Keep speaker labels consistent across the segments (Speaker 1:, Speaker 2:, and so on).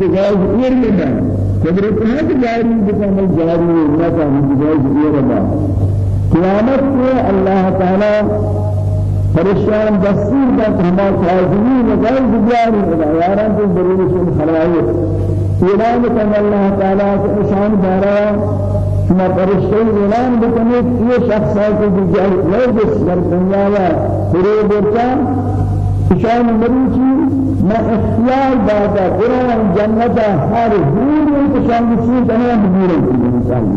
Speaker 1: بجاز إير لنا قدرت هذا جاري بكم الجاري ما كان بجاز إير لنا قیامت میں اللہ تعالی فرشتان دستور کا ہما کاظمین غیر بجاری یاران کو ضرور سے خلائق اعلان کن اللہ تعالی کے شان دارا ما فرشتے اعلان بکنے یہ شخص کہ بجاری غیر در دنیا یا پورے برتا شان مریچی ما اختیار داتا قرآن جنت ہر حور میں شان کی تمام مدیر ہے انسان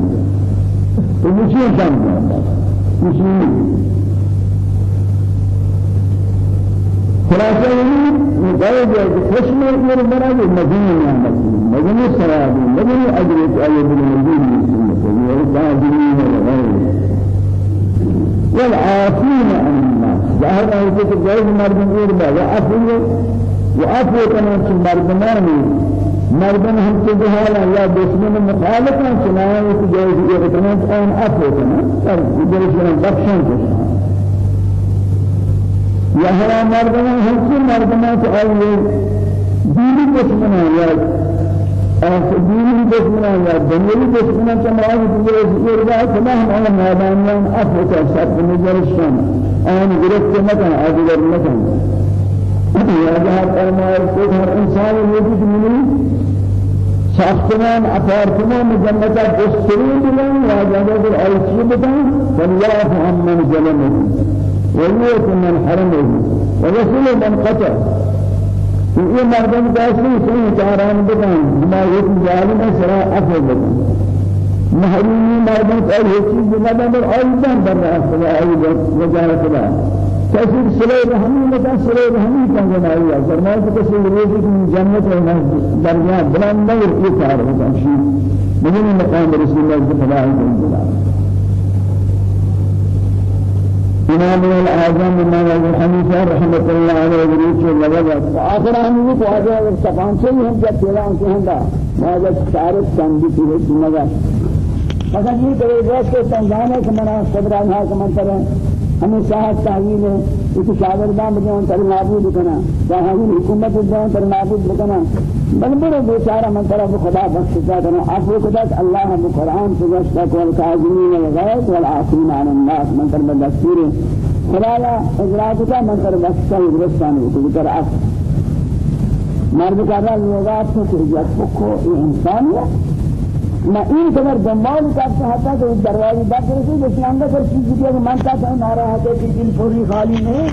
Speaker 1: تو مجھے شان مجھے خلاصة مجاوب خشم من مراد مدينة مدينة سراب مدينة أجرت أي بالمدينة والتاجرين والغير والعافين عن ظاهر أن يكون جايز مرد إربا وعفو وعفو كما في مردمان مردم هم تجهالا يا دشمن مخالفا چنانه کہ جايز إربا أن عفو كما پر جايز بخشن كما یا ہر مردمان. ہنسی مردمان. سے آئیے دینی دشمنہ یا دینی دشمنہ یا دنیوی دشمنہ چمرائی دیئے زیر گاہ کلا ہم آن میدانیان افرکا سب نجرشن آن گرفت مکن آدگر مکن یا جہاں فرمائے کہ ہر انسان وجود ملی ساختمان آپارتمان جنتا دستری بلن یا جگہ در ایسی بتن والله عمن ظلمه وليت من حرمه ورسول من قطع یہ مردم کیسے صحیح چاران بتائیں ما ایک ظالم سرا افضل بتائیں محرومی مردم کا یہ چیز بنا بر ایضا بر خدا ایضا وجارت خدا کیسے صلح رحمی متا صلح رحمی کا جنائی ہے فرمایا کہ کسی روزی کی جنت ہے درمیان بلند نور یہ کار ہے مجھے مقام رسول اللہ صلی اللہ علیہ وسلم. إمام الأعظم إمام أبو حنيفة رحمة الله عليه وريشه لبدا وآخر هم يقول هذا التفان شيء هم جب تلان كهندا ما جب تعرف تنبي في الجنة مثلا یہ کرے گاس کے صدران ہا کہ منتر ہمیں صاحب تعویل ہے اس شاگردان بجے ان تر نابود کرنا جہاں حکومت دے تر نابود کرنا بل بڑے بیچارہ من طرف خدا بخشتا کرنا عفو کدت اللہ ہم قرآن سے گشتا والکاظمین الغیظ والعافین عن الناس من طرف دستور خدا لا اجراء کتا من طرف بخشتا درستانی تو بکر عفو مرد کرنا لوگات کو کہ جت کو انسانیت ما این قدر دنبال کرتا حتی کہ دروازه بند رسید اس اندر پر چیز کی من کا ناراحت ہے کہ دل پوری خالی نہیں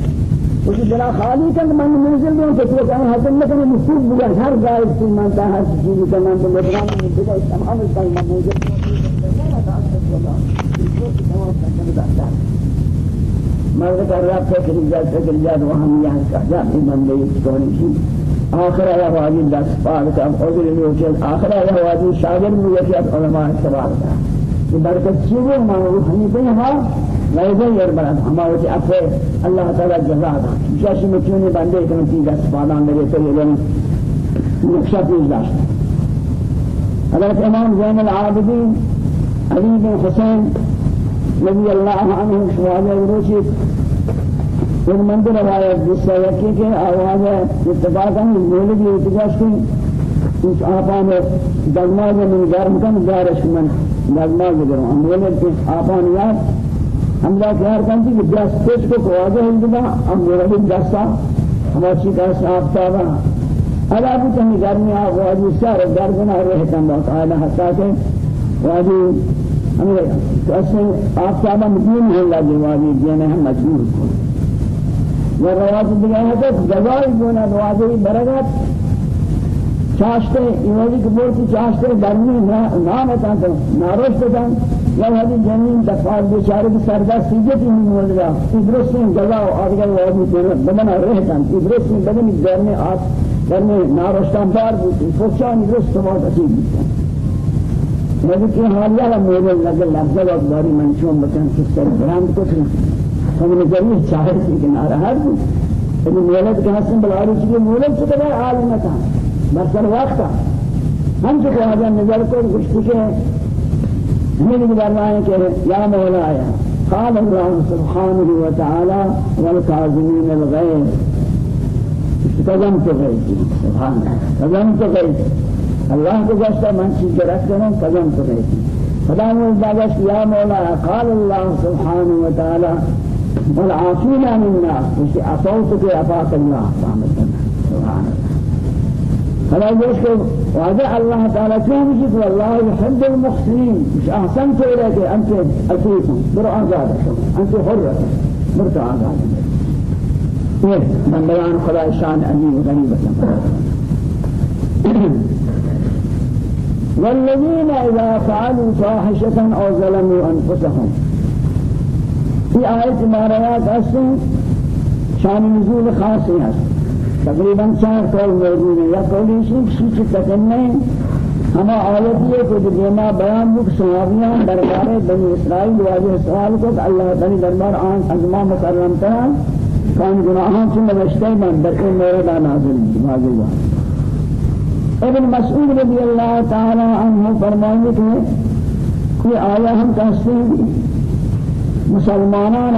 Speaker 1: اس بلا خالی کن من منزل دوں کہ تو کہیں حسن میں کہ مصیب بلا ہر جائے سے من تا ہر چیز کا من تو بدران میں دیکھا تمام اس کا موجود مرد کر رہا کہ جا کہ جا وہاں یہاں کا جا بندے کون سی آخر ہے واجب دس پار کا عذر ہوتے آخر ہے واجب شاگرد میں یہ علماء سوال کا برکت چیزیں مانو بھی ہاں وإذا يربنا هما وجه أفه الله تعالى جزاء جاش متوني بندے كم في دس بادان لگے تو یہ نقشہ پیش داشت. حضرت امام زين العابدين علي بن حسين رضي الله عنه شواجه وروشي ایک منظر روایت جس سے یکی کہ آواز اتفاقا مولد یہ اتجاش کی اس آپان دگماز من گرم کن دارش من دگماز گرم. مولد کے آپان یاد ہم لا خیال کرتے کہ جس کچھ کو واضح ہندنا ہم میرے جسا ہماری کا صاحب تابا. الا بھی تم گھر میں آ واجی سارے درد نہ رہتا اللہ تعالی حتا کہ واجی ہم ایسے آپ تابا مدین ہے لگے واجی دینے ہم مجبور کو وہ روایت دیگه ہے کہ جزائی گونا واجی برکت. چاشتے ایوازی کبور کی چاشتے درمی نام ہوتا تو ناروش ہوتا یا هذه جنين دفعات بیچاره کی سردار سیجتی نہیں مول رہا ادرس میں جزا اگر وہ آدمی تیرے بدن رہتا ادرس میں بدن در میں آپ در میں نارشتان دار بودی فوچان ادرس تو بہت اچھی بیتا لیکن حالیہ میرے لگے لفظہ وقت داری منشون بچن سستر برند کچھ ہم نے ضرور چاہے کہ ناراحت ہوں لیکن مولد کے حسن بلاری چیزیں مولد سے کبھر عالم تھا بسر وقت ہم سے کہا نظر کو گشتی کے من فرمائے کہ یا مولایا قال الله سبحانه وتعالى والكاظمين الغيظ قدم تو غیتی سبحان قدم تو غیتی الله کو گشتا من چیز رکھ کروں قدم تو غیتی خدا مجدد یا مولا قال الله سبحانه وتعالى والعافين عن الناس وش عفوتك عفاك الله سبحان الله فلا يشكر وهذا الله تعالى كان يجد والله يحب المحسنين. مش أحسنت إليك أنت أتيت بر آزاد أنت حرة. برت آزاد إيه من بيان خدا شان أمين غريبة. والذين إذا فعلوا فاحشة أو ظلموا أنفسهم في آية ماريات أصلا شان نزول خاصة تقریبا چار قول موجود ہے یا قولی شیخ شیخ تکنے ہما آیت یہ کہ دیما بیان بک صحابیاں دربار بنی اسرائیل واجہ سوال کو اللہ تعالی دربار آن ازما مکرم تا کان گناہاں سے نوشتے من در این مورد نازل واضح ہوا۔ ابن مسعود رضی اللہ تعالی عنہ فرمائے کہ یہ آیا ہم کہتے ہیں مسلمانان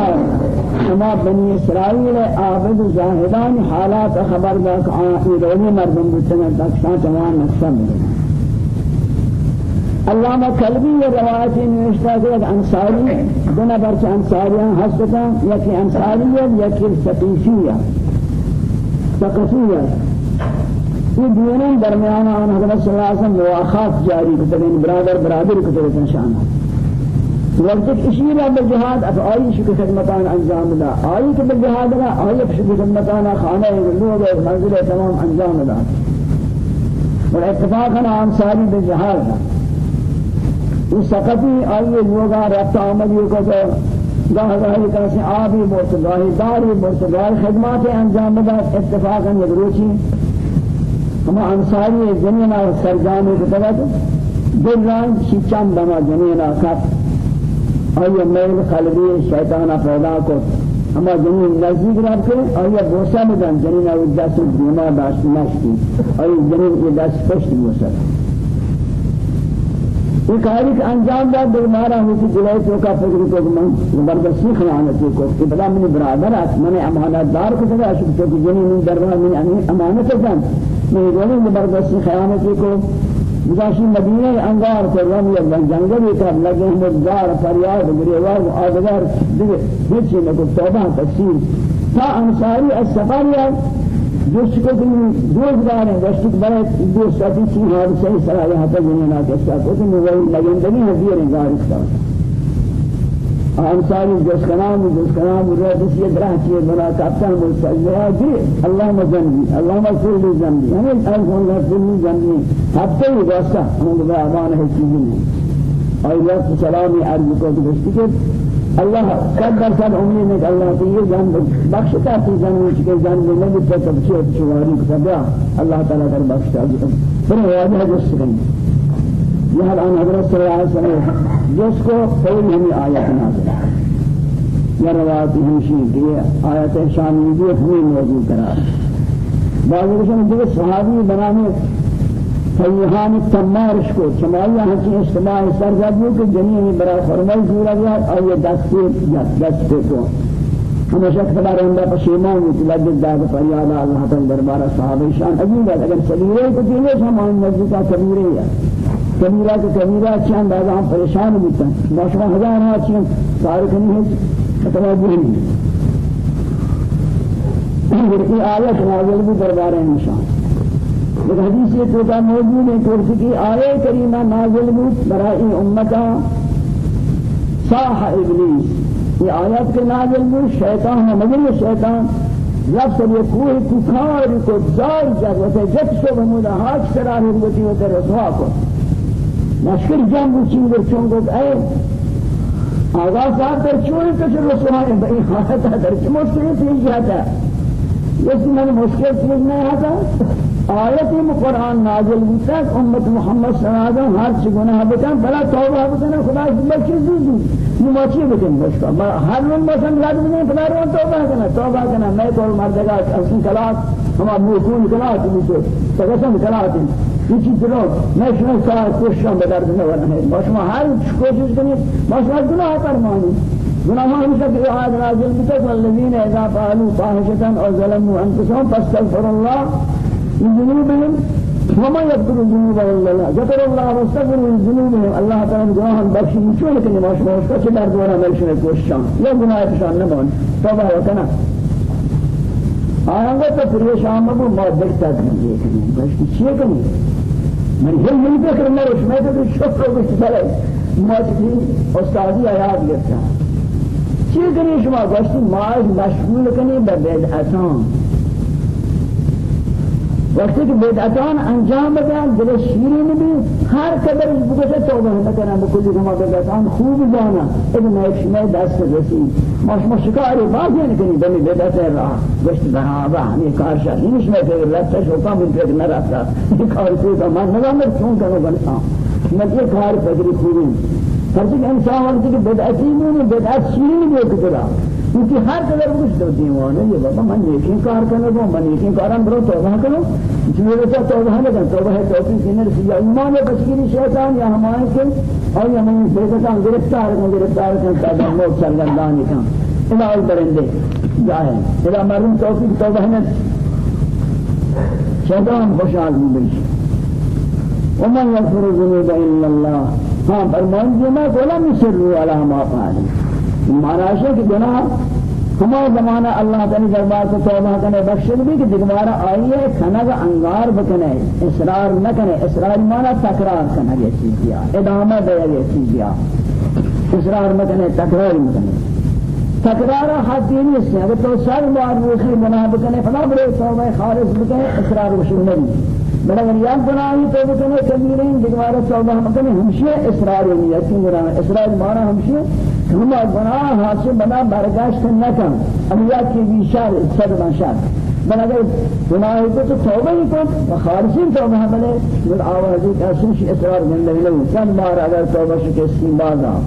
Speaker 1: شما بنی اسرائیل عابد زاهدان حالات خبر دا کہ ایرانی مردم بودن دکشان تمام نقصہ ملے علامہ قلبی یہ روایتی نوشتا کہ ایک انصاری دو نفر سے انصاریاں ہستتا یکی انصاریت یکی سقیفیہ سقفیہ یہ دونوں درمیان آن حضرت صلی اللہ علیہ وسلم مواخات جاری کتنے برادر برادر کتنے شانہ وقت اشیرا بالجهاد اف آئی شکر خدمتان انجام دا آئی کہ بالجهاد لا آئی شکر خدمتان خانہ لوگ منزل تمام انجام دا والاتفاق أنا انصاری بالجهاد دا اس سقطی آئی لوگا رفت آمدی کو تو گاہ گاہی کسی آبی بورت گاہی داری بورت گاہی خدمات انجام دا اتفاقا یدروچی ہم انصاری جنینا سرجامی کتبت دل ران شیچان بما جنینا کت آیا میل قلبی شیطان پیدا کو اما جنین نزدیک رب کے آیا بوسا بدن جنین أو دست دیما داشت نشتی آیا جنین کی دست پشت بوسا۔ یہ کاری کہ انجام داد دربارہ ہوتی جلائے تو کا فکر کو من زبردستی خیانتی کو کہ بلا من برادر اس من امانت دار کو تھا اشک تو جنین دربار من امانت دان میں گولی زبردستی خیانتی کو بجاشی مدینه انگار کو رمی اللہ جنگلی کر لگے ہم دار فریاد گریوار و آدگار دیگه هیچی نکو توبہ تفسیر تا انصاری السفر یا جس کو تم روزگار ہیں وشت بڑے دو ساتھی چیز حادثے صلاح حتا جنینا کے ساتھ تو وہ لگندگی ہے دیر گارش کا انصاری جس کنام جس کنام رو دسی درہ چیز بنا کاپتان مستجرہ جی اللہم جنبی اللہم اغفر لی جنبی ہمیں الفون اغفر لی جنبی ہفتے ہی دوستا ہمیں بدا أمان ہے چیزی نہیں اور یہ سلامی عرض کو دستی کہ اللہ قدر سب امید ہے کہ اللہ کی یہ جان بخشتا تھی جان کے جان میں نہیں تب سے شواری کو اللہ تعالی کر بخشتا پھر واجہ جس کریں یہ الان حضرت صلی اللہ علیہ وسلم. جس کو فوری ہمیں آیت نازل. یا روایت ہمشی کہ آیت شامی بھی ہمیں موضوع قرار بعض رسول دیگر صحابی بنانے فیحان تمارش کو چمائی ہنچی اجتماع سرزادیوں کے جنینی برا فرمائی جورا گیا اور یہ دست پہ دست پہ کو ہمیشہ خدا رہندا پشیمان ہوتی لگت داد فریاد اللہ تعالی دربار صحابہ شان. عجیب ہے اگر سبیرے کو دینے ہم نزدیک کا سبیرے ہے کبیرہ کے کبیرہ چند آدھا ہم پریشان ہوتا ہیں باشرہ ہزار ہاں چند سارے کنی ہے متوجہ نہیں کی آیت نازل بھی دربار نشان ایک حدیث یہ توتا موجود ہے کہ کی آیت کریمہ نازل بھی برائی امتا. صاح ابلیس. یہ آیت کے نازل بھی شیطان ہے مگر یہ شیطان لفظ یہ کوئی کفار کو زار جب وسے جب سو بمولا حاج سراہی ہوتی ہوتا رسوا کو مشکل جنگ چین در چون گفت ای آغاز صاحب در چون کچھ رسوانی بئی حالت ہے در چی مشکل چیز جاتا یہ من مشکل چیز نہیں آتا آیت نازل ہوتا امت محمد صلی اللہ علیہ ہر چی گناہ بکن بلا توبہ بکن خدا اس چیز دی بکن؟ بشکا ہر من بسن لگ بکن خدا رو توبہ کنا توبہ کنا میں تو مردگا اصلی کلاس ہما موکون کلاس بھی تو قسم کلاس. هیچی نه شما ساعت کشم به درد نورنه با شما هر کوشش کنید با شما گناه فرمانی گناہوں سے کہ آیات نازل بتک والذین اذا فعلوا فاحشة أو ظلموا انفسهم فاستغفروا الله من ذنوبهم وما يذكر الذنوب الا الله ذكر الله واستغفروا من ذنوبهم الله تعالى گناہان بخشی چون کہ نماز ماش کا چه در دوارا ملشن کوششان یا گناہ پشان نمان توبہ وکنا آیا تو پریشان مبو ما دکتا کنی بلکہ چیئے کنی من هل من فکر نروش میں تو شکر کو چلے ما چیزی استادی آیات گرتا چی کنی شما گوشتی ماش مشغول کنی به بدعتان وقتی که بدعتان انجام بدن دل شیرین بی هر قدر بگوشه توبه نکنن بکلی که ما بدعتان خوب جانا. ابن ایک شما دست رسی. ما شما شکاری بازی نکنی بمی بدعت راه گشت برابا همی کار شد. این شما که رفتش حکام این پیک نرفتا این کار کوتا من نگامر چون کنو بنسان من یہ کار فکری خوبی. فرض انسان وقتی که بدعتی مونه بدعت شیرین بی کتلا کیونکہ ہر قدر کچھ تو دیوانے یہ بابا من نیکی کار کرنے کو من نیکی کارم برو توبہ کرو جو میرے ساتھ توبہ ہے لیکن توبہ ہے توفیق دینے رسی یا ایمان بچگیری شیطان یا ہمارے کے اور یا من بیدتان گرفتار کن گرفتار کن تابع موت سرگردانی کن الہ برندے جائے الہ مرم توفیق توبہ ہے شیطان خوش آدمی بلش ومن يغفر الذنوب إلا الله ہاں ها فرمان جمع ولم يسروا على ما فعلوا معنی ہے کہ گناہ ہمارا زمانہ اللہ تعالی دربار سے توبہ کرنے بخشل بھی کہ دوبارہ آئی ہے کھنا کا انگار بکنے، اصرار نہ کرے اصرار معنی تکرار کرنا یہ چیز دیا، ادامہ دے یہ چیز دیا۔ اصرار نہ کرے تکرار نہ کرے تکرار حد نہیں ہے اگر تو سر بار روشی گناہ بکنے فلا بڑے توبہ خالص بکنے، اصرار وشل نہیں۔ بڑا وریا گناہی تو بکنے کبیریں دوبارہ توبہ بکنے ہمشے اصرار نہیں ہے کہ گناہ اصرار معنی ہمشے ہم گناہ حاصل بنا برداشت نہ کن امیا کی بیشار صد بشار بل اگر گناہ کو تو توبہ ہی کو خالصی توبہ بلے بل آوازی کاسوش اصرار من لے چند بار اگر توبہ شکستی بازا۔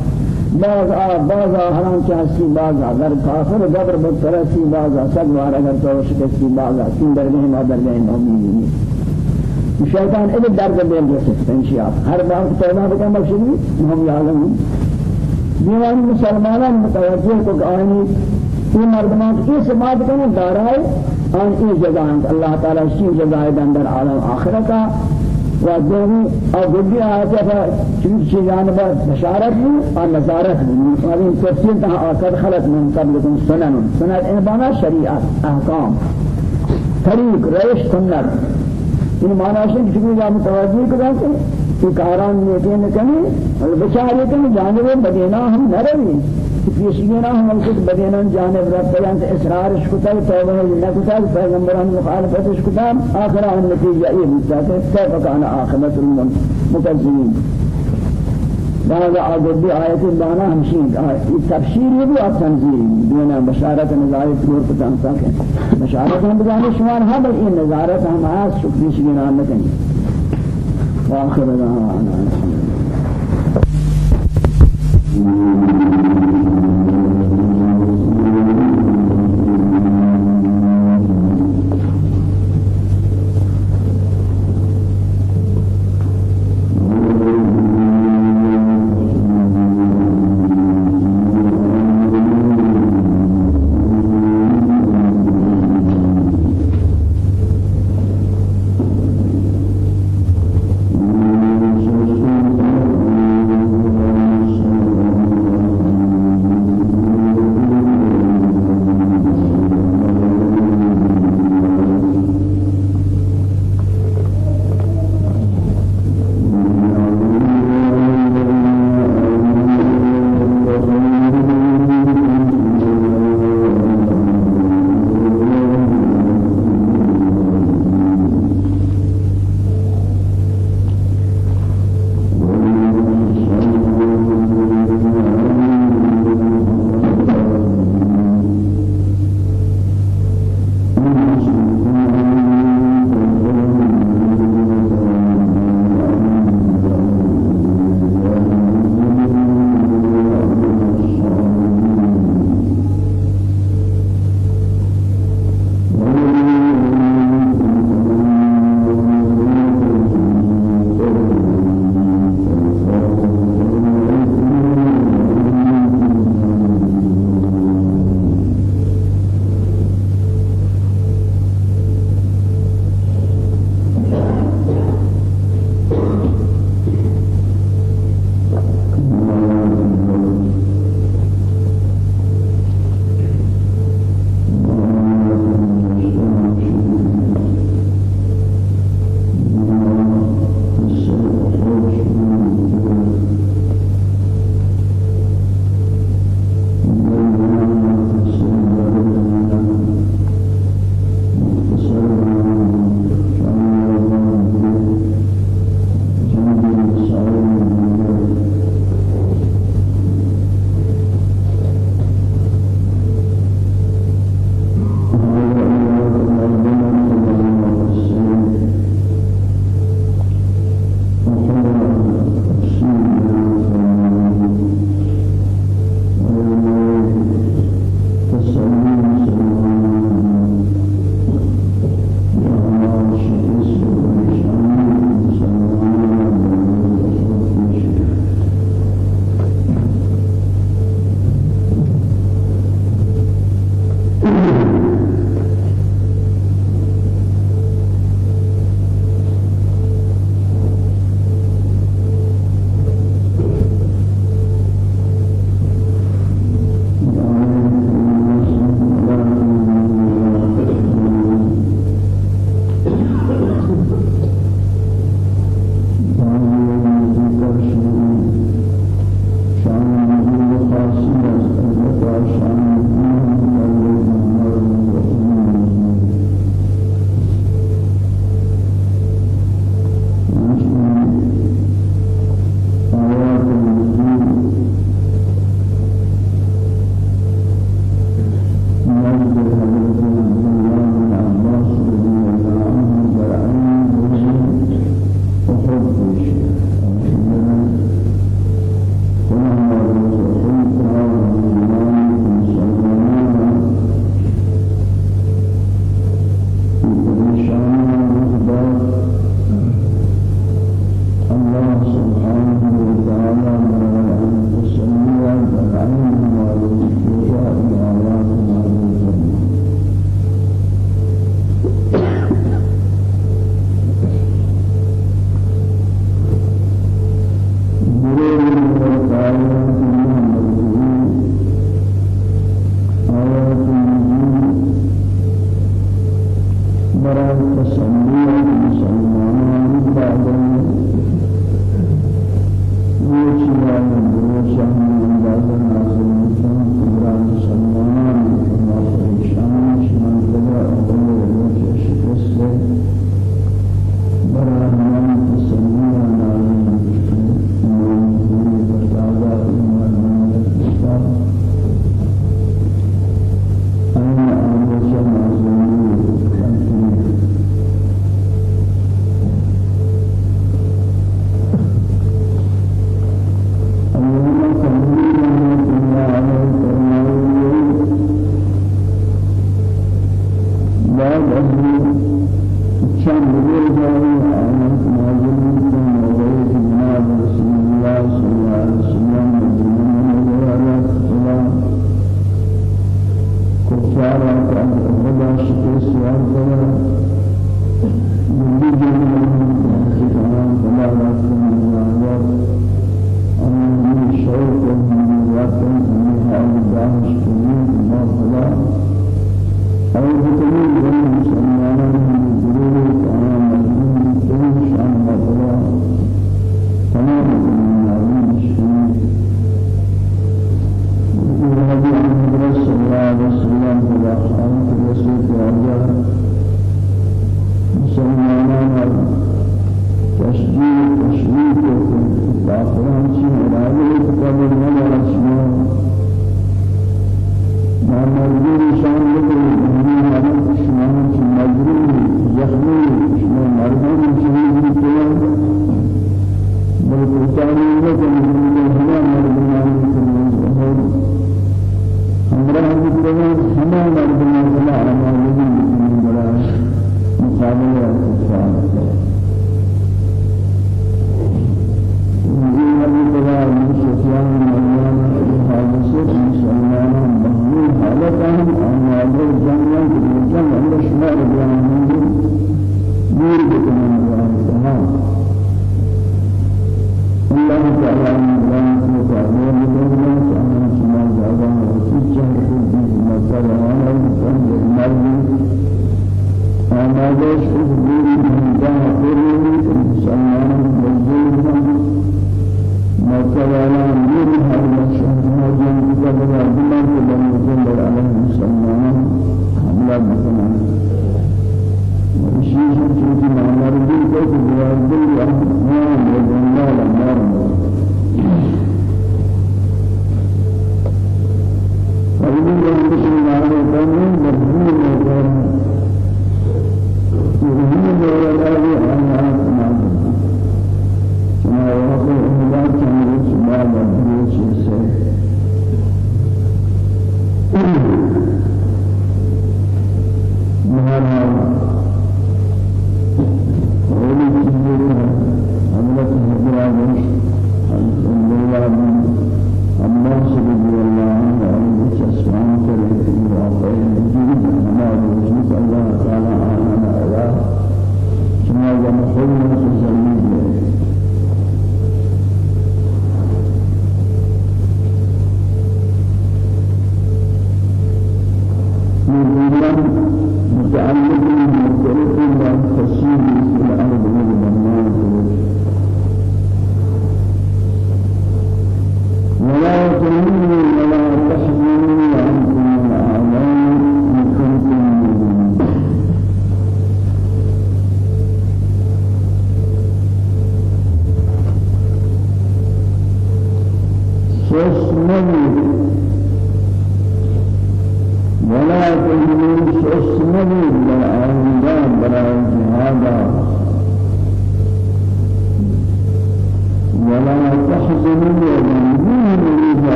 Speaker 1: باز آ باز آ حرام چاہتی باز آ اگر کافر جبر مبتلسی باز آ سب بار اگر توبہ شکستی باز آ تین درگہ ما درگہ مومنی شیطان ادھر درد دے رسے انشاء ہر بار توبہ بکن بخشی ہم یعلم دیوانی مسلمانان متوجہ کو آنی یہ مردمان کی سماعت کرنے دارائے آن ای جزائیں اللہ تعالی جزائے اندر عالم آخرتا و دومی اور گدی آیتا ہے جانبا بشارت بھی اور نظارت بھی اور ان تہا آکر خلق من قبلکم سنن. سنت انبانا شریعت احکام. طریق سنت. ان ہے کہ چونکہ جا متوجہ کرتے کہ کاران نیکی نکنی اور بچارے کن جانب بدینا ہم نہ رہی پیشگینا ہم کچھ بدینا جانب رب بیان اصرار شکتا توبہ نہ کتا پیغمبران مخالفت شکتا آخر ان نتیجہ یہ ہوتا ہے کیف کان عاقبت المکذبین بعد آگے آیت دانا ہمشین یہ تفسیر یہ بھی آپ تنظیر دینا بشارت نظارت طور پر تنسا کہ بشارت ہم بجانے شمار ہاں بل یہ نظارت ہم آس شکریش گنا نکنی وآخر دعوانا. شما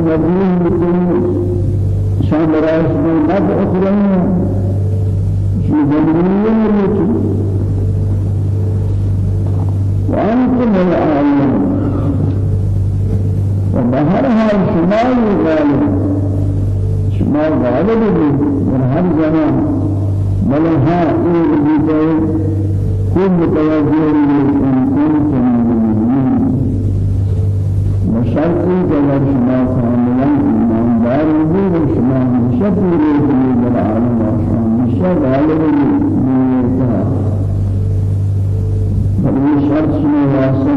Speaker 1: نبیه بکنی شام راش من قد اخرين في مريتي وأنتم العالم وبهرها شمال غالب شمال غالب من هر زمان بل ها إيه بيته كل كنتم مؤمنين وشرطي كذا شما كاملا إيمان دار بي وشما مشكور في العالم وشما مشكور غالب بيته فلي شرط شما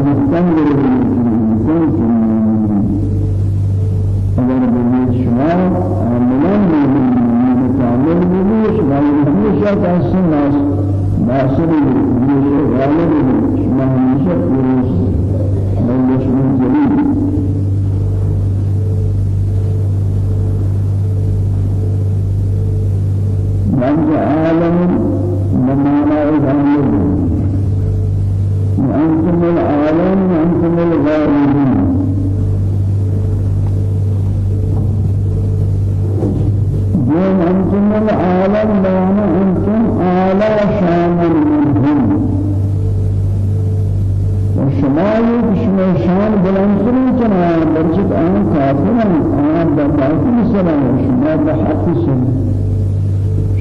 Speaker 1: مستمر إن كنتم مؤمنين أجر بيت شما عاملا مؤمنين كامل بيش غالب ہمیشہ تحسن ناصر ہمیشہ غالب شما ہمیشہ فیروز ملش من جلیل من عالم بمعنى غالب وأنتم العالم وأنتم الغالبون. يوم أنتم العالم بيان أنتم أعلى شان منهم. وشمال بشما شان بلندترين كنا برجت آن كافرا آن بباطل سلام وشما بحق سلام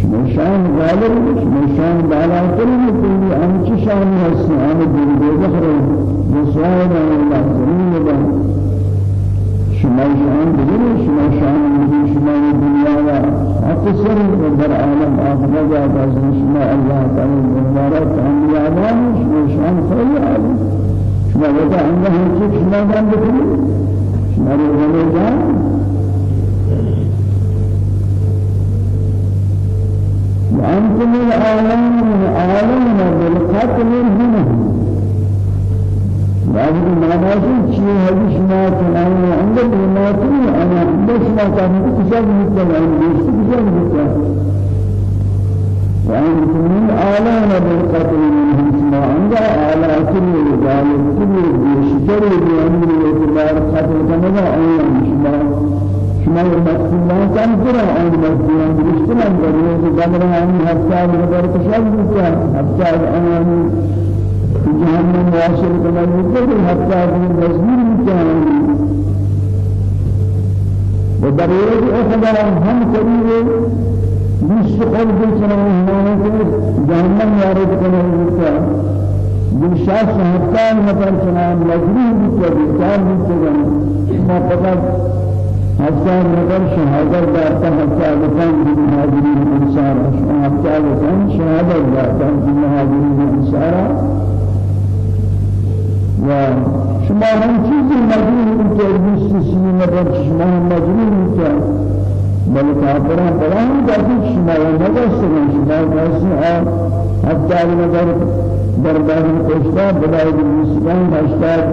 Speaker 1: شما شان غالب شما شان بالاترين كل أنت شان هسي آن دين بخير بسوائنا الله سلام شما شان بدون شما شان بدون شما الدنيا أكثر در عالم آخر جاءت از شما الله تعالى مبارك أنبياء شما شان خير عالم شما وجه عنده شيء شما دام بكري شما رجال وأنتم العالم العالم بالقتل منهم لازم نمازی چیه هیچ ما کنیم اندر نمازی أنا بس ما کنیم کجا میکنیم بیشتر کجا میکنیم وأنتم من آلان بالقتل منهم ما عند آلا كل رجال كل بيشتر بأمر الاعتبار قتل كما أولا شما شما المسلمان كان ترى أن المسلمان بيشتر أن يريد دمر عن حتى يقدر كشاف بيشتر حتى أنا جهنم واصل كما يقول حتى من مزمير مكان وبريد أخبار هم قريب بس قلب سنة جهنم يارد كما يقول بالشاس حتى مثلا سنة مجرور بكتاب بكتاب ما فقط حتى نظر شهادة دارتا حتى لكان بالمهاجرين الأنصار حتى لكان شهادة دارتا بالمهاجرين الأنصار و شما هم چیزی مجبور که بیست سینه نبر شما هم مجبور که بل کافران برای دادی شما هم نگستن شما کسی آن حتی نظر دربار کشتا بلای بیستان هشتاد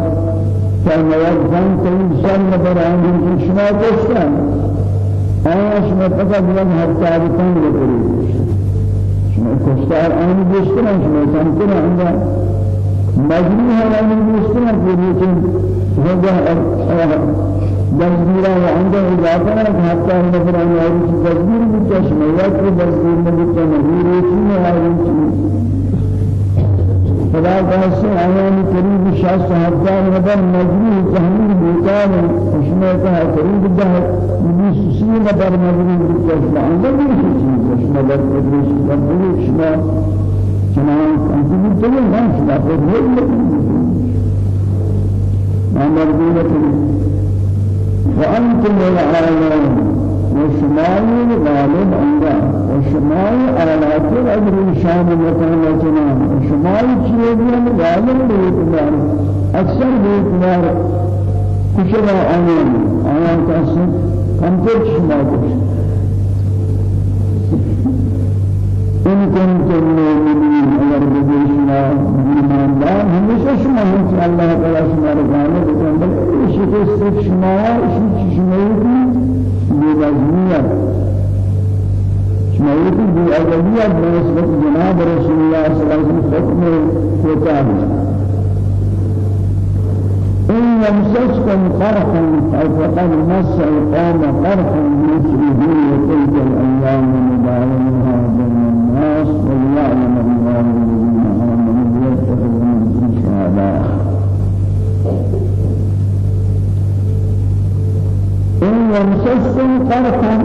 Speaker 1: که مواد زن کلی سال نبر آن شما کشتن آیا شما فقط یک بکن بکنید شما کشتار آن بیستان شما سمتن مجموع هذه المسلمة في لكن هذا تدبيرا وعنده إضافة حتى مثلا هذه تدبير بالتشميات تدبير بالتنبير شنو هذه فلا تحسن عيان قريب الشخص حتى نبر مجموع تحميل بيتان وشميتها قريب الدهر بيس سين نبر مجموع بالتشميع عنده بيس سين شما بس إدريس تدبير شما. چنان انتظار تلو نام شما خود هیچ ما مردونة وأنتم العالم. وشماي غالب عندها وشماي آلات الأجر شام وكان وشماي شيئا غالب بإعتبار أكثر بإعتبار كشرا آيان آيان كاسم كم تشمع إن كنتم مؤمنين أجر بجيشنا إيمان دار همیشه شما هم که الله تعالی شما را جانه بکن بل ایشی که صرف شما ایشی چی شما یکی یکی بی الأولية بنسبة جناب رسول الله صلى الله عليه وسلم حكم كتاب إن يمسسكم قرحا فقد مس القوم قرحا مثله وتلك الأيام نداولها بين الناس وليعلم الله الذين آمنوا ويتخذون شهداء يمسسكم قرحا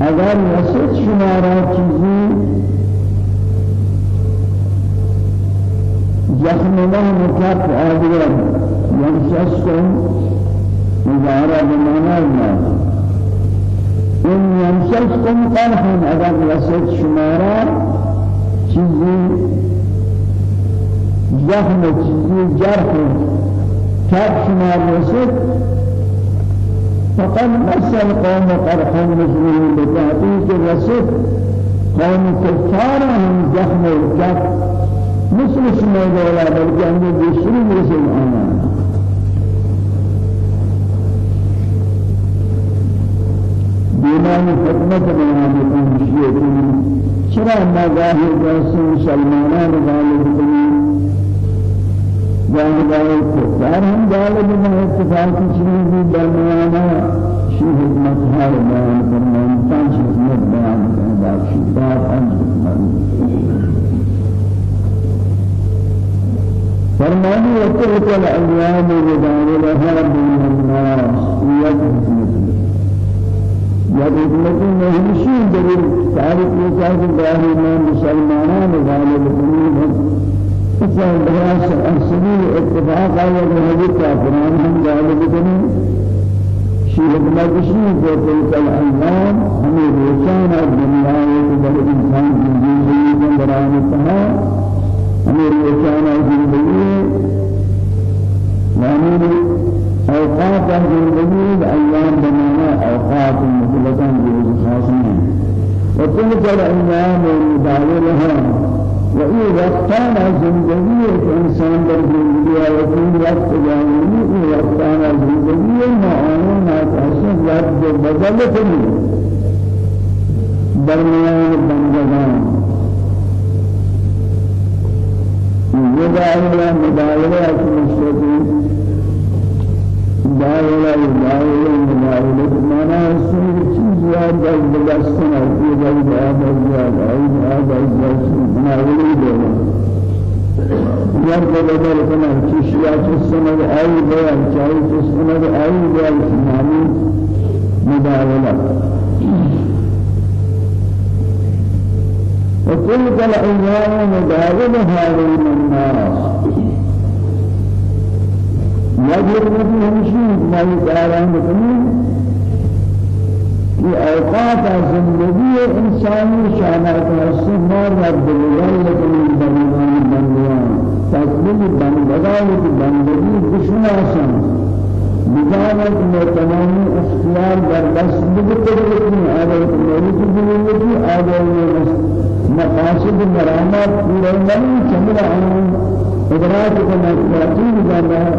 Speaker 1: اگر رسد شما را چیزی زخم الله مكاف آدگر يمسسكم مظاهرة بمعنى الله إن يمسسكم قرحا اگر رسد شما را چیزی زخم چیزی جرح كاف شما رسد فقد مس القوم قرحا مثله بتحقيق الرسل قوم كفار هم زخم الكف مثل شما دولا بل جنب بشری رسل آنا دیمان حکمت بیان بکن شیعتی چرا مگاهی جیسے مسلمانان غالب کنی جانب الكفار هم غالب من اتفاق شيء درمیانا شيء حکمت ہر بیان فرمان پانچ حکمت بیان کرنا شيء باب پانچ حکمت فرمانی وتلك الأيام نداولها بين الناس يد يد حكمت مهمشين دلیل تعریف یہ کہ ظاہر میں مسلمانان غالب کنی إذا براس السبيل اتفاق على هذه الكافرين هم غالب بني شيء ما بشيء تلك الأيام هم روشان الدنيا وبل الإنسان جنجي بران السماء هم روشان الزندگي يعني أوقات الزندگي الأيام بمعنى أوقات مثلة جوز خاصين وتلك الأيام المداولها وإي وقتان انسان در زندگی وقتی وقت جانی ای وقتان زندگی معانی ناتحسن وقت بدل کنی. درمیان بندگان. یہ دائرہ مدائرہ کی مشکل دائرہ دائرہ مدائرہ مانا یاد از یاد ہے یاد از یاد ناولی دے یاد بدل کنا چشیا چسمد آئی بیان چاہی چسمد آئی بیان سنانی مدائرہ وتلك الأيام نداولها بين الناس يجب أن يمشي ما يتعلم بكم في أوقات زندگی انسانی شامات السمار رب الجلال من بندگان بندگان. تقبل بندگان بندگی بشناسن بجانب تمام اختیار در دست بگذاریم آدم مولود بگذاریم آدم مقاصد مرامات پورا نہیں چمڑا إدراك كما تأتين جانا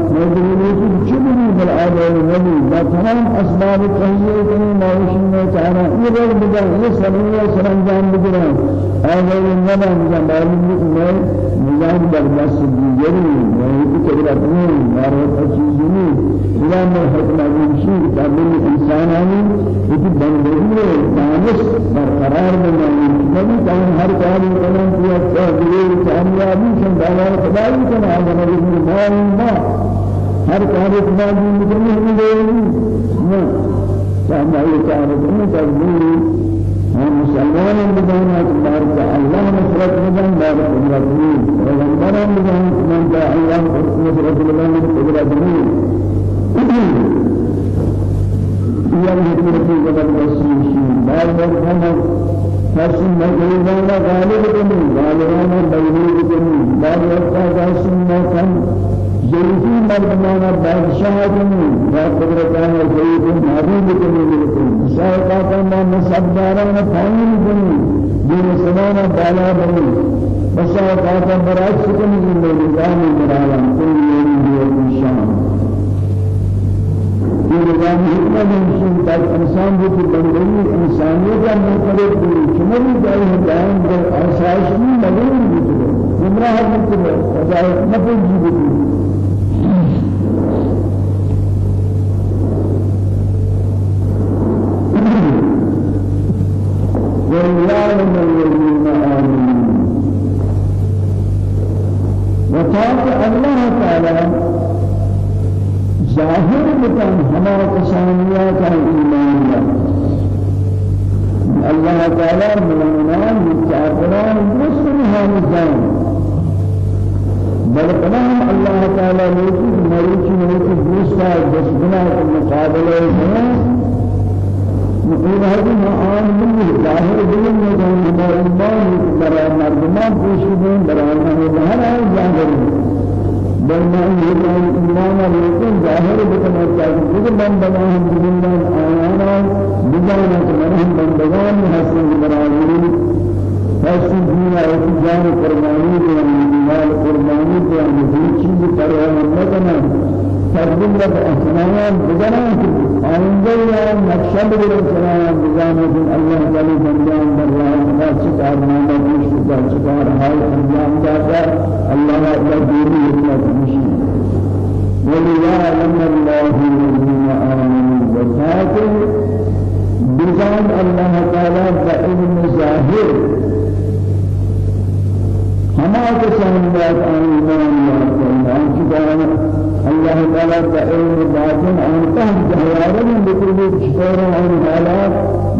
Speaker 1: جبري بالعادة النبي لا تمام أسباب التهيئة ما وشنا تعالى إذا بدأ يسلم يسلم جان بدرا هذا النبي جان بالي نظام برداشت دیگری وہی کبرا نہیں مارو چیزیں إلى ما حكم المشير قبل الإنسان آني يجب بندگی دانش برقرار بنایی نبی کان هر کاری کنن کیا تغییر کامیابی شن دلال خدایی کن آدم رسول ما هر کاری کنن میکنی میکنی نه. سامعی کاری کنن تغییر هم مسلمان بدون بارك الله نصرت بدون بارك الله پیغمبران بدون من الله نصرت بدون قدرت بدون يوم في قبل السيشين بعد ذلك فاسم مجرد غالب كمي غالبانا بيني كمي بعد ذلك فاسم مكان جيفي مردمانا بادشاہ كمي بعد قدرتانا محبوب كمي لكم سائقاتا ما مصدارانا فاين كمي دين سمانا بالا بني بسائقاتا براج كمي من الإسلام مرالا يوم يوم الشام یہ نظام حکمت انسان تاک انسان جو کہ بندگی انسانیت کا منفرد بھی چمنی جائے جائیں در آسائش مغرور بھی کرے گمراہ بھی کرے فضائے نفل بھی کرے وَيَعْلَمَ الَّذِينَ آمَنُوا. وَتَعَالَ الله تعالى ظاهر بکن ہما کسانیا کا ایمان اللہ تعالی مومنان کافران درست نحال جان بل قدام اللہ تعالی لیکی مریچی مریچی دوستا جسدنا کے مقابلے ہیں مقیم ہے آن من ظاہر دین میں جان ہمارا ایمان برای مردمان پوشیدیں برای ہمیں ہر ظاہر بل ما يقول إيمان لكن ظاهر بكم أجل كل من بناهم بدون آيانا بدون منهم بندگان حسن برائهم حسن دنيا وتجار قرباني مال قرباني بيان هيك چیز پرواہ نہ کرنا تقدیم لك أسماء بجنان آئندہ یا نقشہ بجرم سلام بجانب اللہ تعالی بندیان برائے اللہ چکار نامہ بوشت چکار حال انجام داتا الله أكبر ديني يطلق مشي وليعلم الله الذين آمنوا وذاته بزان الله تعالى بعلم ظاهر سامنے ایمان یا اللہ الله بعلم باطن عن تهم جهوارا بكل شعور عن حالات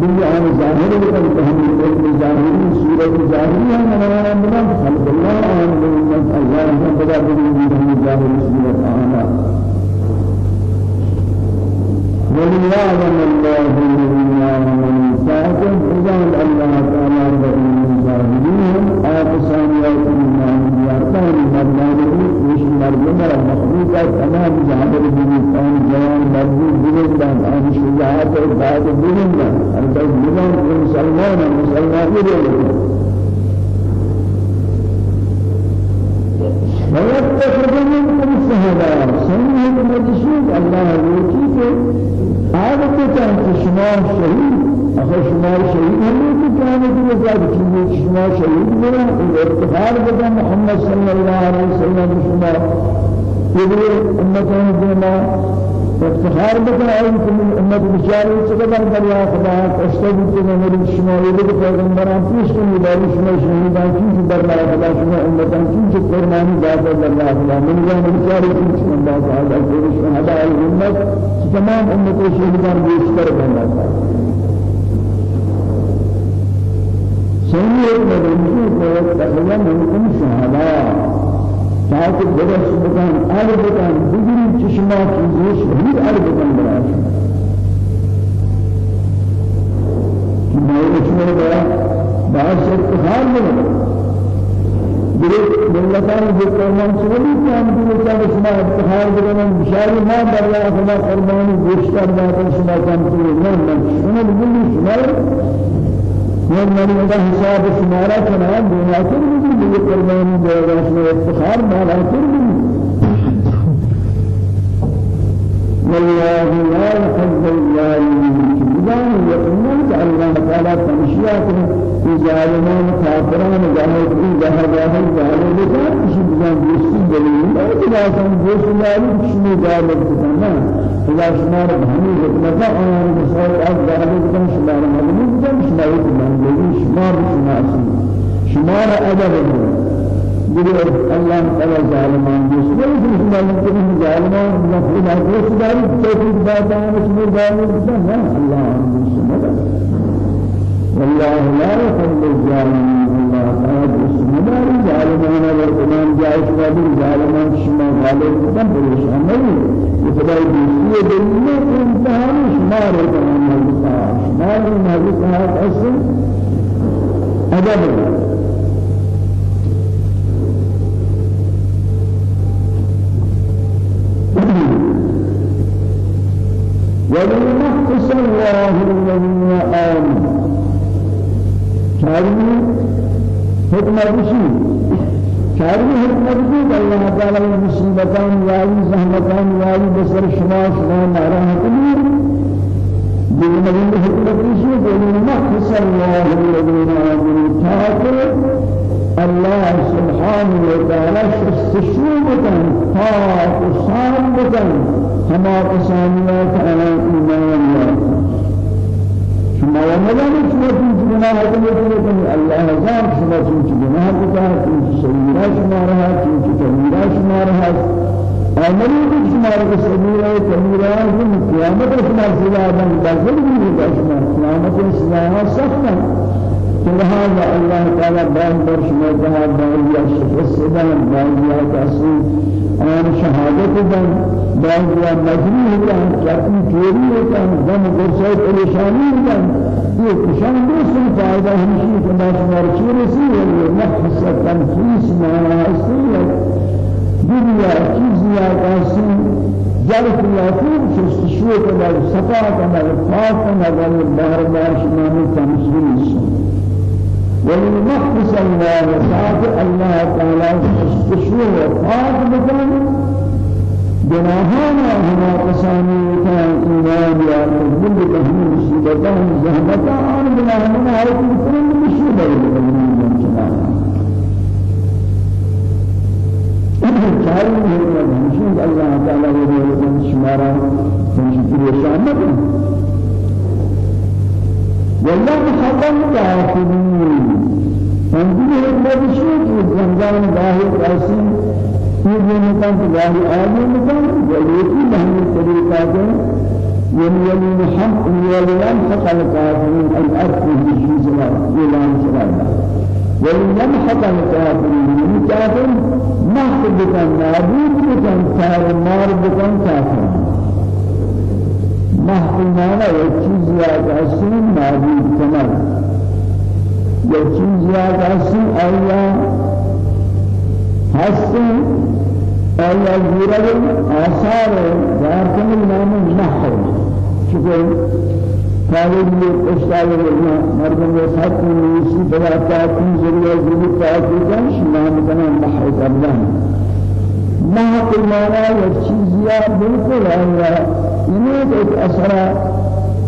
Speaker 1: بالله عن ظاهر بكل تهم بكل ظاهر سورة ظاهرية من أمام الله. خلق الله. عن من الله. بدأ بكل ظاهر سورة آمات وليعلم الله. الذين آمنوا ساكن إذا الله تعالى بعلم ظاهرين آتسان يأتون من يرتان مرمان مش مرمان مخلوقات تمام جهاد الإنسان جوان مرضي بلندان عن شجاعات بعد بلندان أربع بلندان مسلمان مسلمان بلندان ويتخذ منكم شهداء سنة المجسود الله يوتي في عادة شما شهيد أخي شما شهيد هم كان يقول ذلك شما شهيد من الافتخار بدا محمد صلى الله عليه وسلم شما يقول أمتنا دينا افتخار بکن آئی کہ امت بچاری چقدر دریا خدا اشتبی کے نمبر شما یہ کہ پیغمبران پیش کنی داری شما شہیدان چیز دریا خدا شما امتان چیز قربانی داتا دریا خدا من جان بچاری چیز شما داتا خدا شما شهداء الامت تمام امت شہیدان بیشتر بنا سنیت مدنی کو تخیل منکم شهداء تاکہ درس بکن آل بکن دیگری چشمہ چیزیش شهید آل بکن براش کہ میں اشمر بڑا بعض افتخار بکن درست ملتان جو قرمان سنوی کہ ہم دل چاہے شما افتخار بکن بشاری ما برلا خدا قربانی گوشتر داتا شما کم سنوی من من شما بگلی شما من من حساب شمارة كنا دنيا كل من قربان دعوة شما افتخار مالا والله لا يحب الظالمين بدان يقولون الله تعالى تمشيات في ظالمان كافرون جاهد في جاهد جاهد جاهد بكار كشي بدان دوستي دليل لا تلازم دوست لاري كشي جاهد شمار حكمة أنا بصور شمار بكنا شمار بكنا شمار بكنا شمار أدب بگیر الله تعالی ظالمان دوست ولی دوست مالکین ظالمان نفی نفی داری توفیق دادن اسم داری نه الله دوست مدد والله لا يحب الظالمين الله تعالى اسم داری ظالمان ورمان جائز ولی ظالمان شما غالب کن پریشان نہیں یہ خدای دوستی دنیا کے ہے اصل أدب. وليمحص الله الذين آمنوا. شاعرين حكمة بشيء شاری حکمت بود اللہ تعالی مصیبتان یاری زحمتان یاری بسر شما شما ناراحت بود حکمت ایشی دیگر نقص اللہ الذین آمنوا تاکر اللہ سبحانہ وتعالی شستشو بکن پاک و صاف بکن ہما کسانیات علی ایمان یافت شما ومدان شما چیز گناه کنید الله هزار شما گناه کنید چیز سیرا شما رها چیز کبیرا شما رها عملی که شما را سیرا کبیرا هم قیامت شما سیرا دن بزرگ میشه شما قیامت شما سخت لهذا الله تعالى بان بر شما جهاد باقي الشخص دان باقي تاسين آن شهادت دان باقي مجروح دان كاتم چوری دان دم گرسای پریشانی دان یہ کشان دوسری فائدہ ہمشی کہ شما چوری سی ہے ہے چیزیا کاسی جلت یافور شستشوه کنه صفا کنه پاک کنه ولی بار بار شما می تمثیل ولنحفظ الله وسعد الله تعالى استشوه وفاق بكم جناهانا هما قسامي كان إيمان يا رب بكهم مصيبتهم زهمتان جناهانا هاي كل مصيبة من چاری ہے ہمشین اللہ تعالی وہ وہ شمارا ہمشین کی شامت والله حقا كافرين. فانجي حكمت الشيء زنجان ظاهر راسي في مكان ظاهر آدم مكان وليكي لهم الطريقات يميلون حق يميلون حق الكافرين الأرض في شيء يلان سلام ولم حق الكافرين الكافر محق نابود بكم كار مار بكم كافر محکومانه یک چیزی آگاهی نابود کنند یک چیزی آگاهی آیا هستی آیا زیرا آثار دارکن نام محو چون قابل اشتاق مردم وسط نیسی بلا تاکی ذریعہ ذریعہ تاکی کنش نام کنن محو کردن. چیزی آگاهی بالکل آیا یہ ایک اثر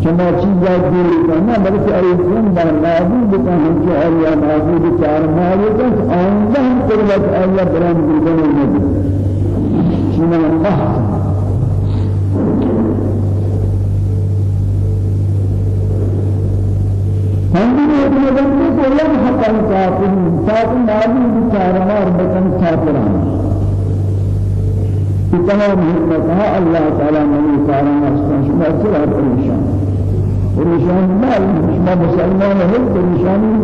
Speaker 1: كما چیزا دیر کرنا بلکہ ایسن بر معبود ہم کہ اللہ معبود چار مالک آئندہ ہم قربت اللہ برام بردن النبی شما اللہ ہم بھی اپنے بندے کو لم حقا کافر تاکہ معبود چار مار بکن کافران. تمام حکمتها الله تعالى من أصلا شما سرع پریشان پریشان لا شما مسلمان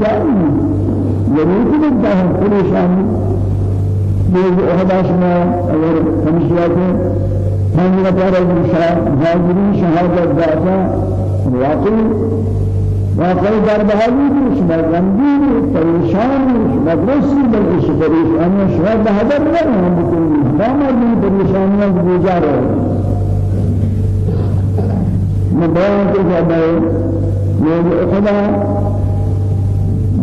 Speaker 1: دائمی ضرورت نہیں ہے پریشانی یہ احدا شما اگر ہمشیات ہم نے کہا ہے مهاجرین شهادت داتا واقعی در بحالی که شما غمگین پریشان مدرسی بلکه پریشانی شما بهدر نرم بکنی ما مردم پریشانی از گزار میں بیان کے جاتا ہے میرے خدا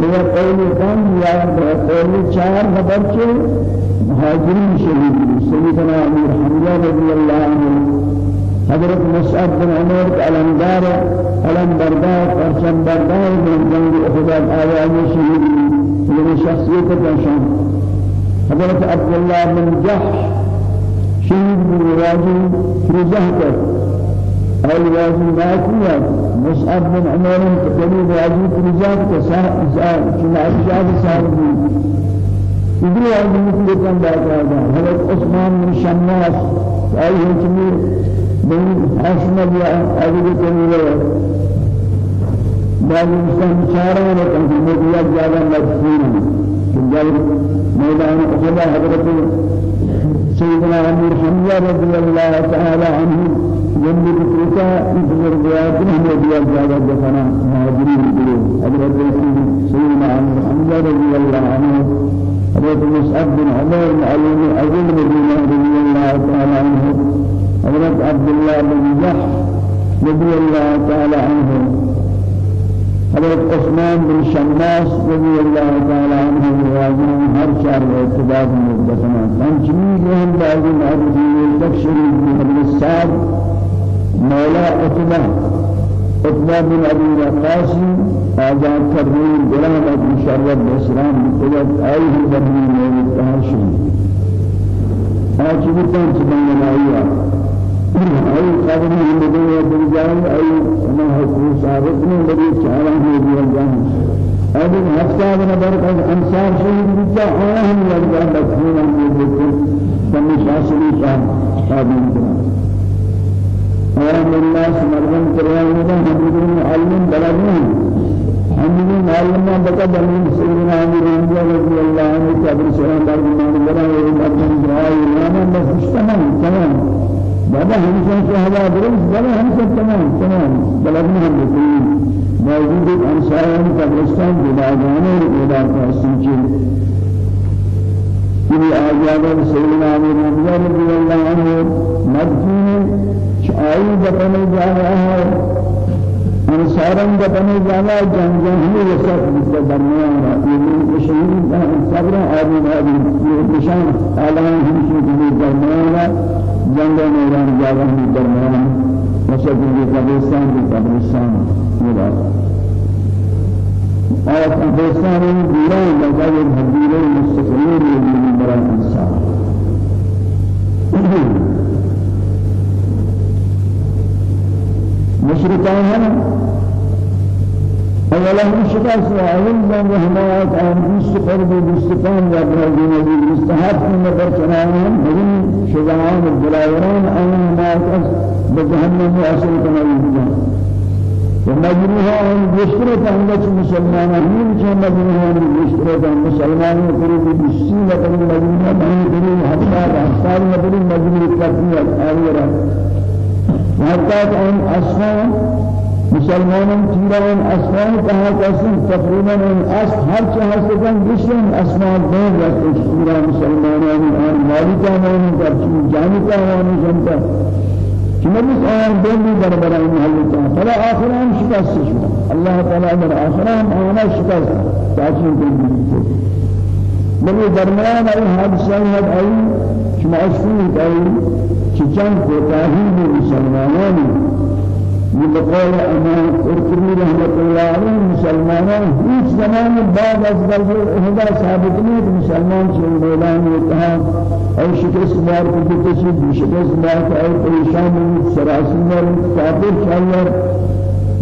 Speaker 1: میرا قول کم یا قول چار خبر کے مہاجرین شہید سیدنا امیر حمزہ رضی اللہ عنہ حضرت مصعب بن عمر علمدار علم بردار پرچم بردار من جنگ احداد آیان شهید من شخصیت پرشان حضرت عبدالله بن جحش شهید بن راجي رجه کر أي واجی ناکیت مصعب بن عمر قبل راجي رجه کر چنہ اشجاب صاحب إذا واجی مثل كان بعد حضرت عثمان بن شماس أي هجمير من يا أبي كميلة بعض الإنسان شارع لكن في مدينة جالا مدفون جل ميدان أخذ حضرت سيدنا أمير حمزة رضي الله تعالى عنه. جنب بكرتا في الروايات مدينة جالا دفنا مهاجرين بلو حضرت سيدنا أمير حمزة رضي الله عنه. حضرت مصعب بن عمر علي عزيز مدينة رضي الله تعالى عنه. حضرت عبد الله بن جحش رضي الله تعالى عنه حضرت
Speaker 2: عثمان بن شماس رضي الله تعالى عنه وراضي هر شهر اتباع مدتنا فانجمي لهم بعض المعرفين تكشري بن السعد مولا عثمان عثمان بن ابي وقاص آزاد کرنے غلام ابو شرف اسلام بقوت آئے بنی میں تحاشی آج بھی تن سبحان اللہ أي قبل من الدنيا بالجاه أي ما هو ثابت من الذي شعره بالجاه أبي حتى من بركة أنصار شيء بيتا آهم يرجع مكفونا من الذكر فمن شاسري شام قابل آيام الناس مرغم كريانا حمدين علم بلدين حمدين علم بقى بلين سيدنا عمر رضي الله عنه كبر سلام برمان بلا يوم أبن دعاء إماما بس تمام تمام بابا همسن شهدا درست بابا همسن تمام تمام بلدنا هم بكل موجود انصاران قبرستان بلادانه ولا تحسين في آجاد سيدنا أبي رضي رضي الله عنه مدفون شعائي دفن جانا انصاران دفن جانا جان جان هي يسات بالدرمیان یہ شہید صبر آبی آبی یہ نشان اعلان ہمشی بالدرمیان جنگ میدان جاگا ہم درمیان مسجد کے قبرستان کے قبرستان یہ اور قبرستان میں دیران لگا یہ حدیرے مستقلین یہ برا انسان مشرکان ہیں اولا مشکل سوال من حمایت آن دوست قرب دوستان یا برای نبی مستحب نظر چنانم هذه شجاعان البلاوران آن حمایت از بجهنم واصل کنند ومجروها أن يشترط أن مسلمان. هم كان مجروها أن يشترط أن مسلمان يقولون بالسين وقال مجروها ما يقولون حتى أحسان يقولون مجروه كثير آخرة وحتى أن أصلا مسلمانان تیران اسمان کہا کسی تقریبا ان اس ہر چاہ سکن جسم اسمان دے جاتے تیرا مسلمانان آن مالکا مانی کرچی جانتا مانی جنتا. چنبس آن دلی بربران محلتا فلا آخران شکست شما اللہ تعالی در آخران آنا شکست. تاچین کل بلی درمیان ای حادثہ حد ای شما اشکویت ای چچن کوتاہی مسلمانانی بقول أما الكرمي رحمة الله عليه مسلمان هیچ زمان بعد از احدا ثابت نہیں مسلمان چون میدان اتحاد اور شکست بار کو کسی شکست بار کو اور پریشان سراسی میں کافر شایر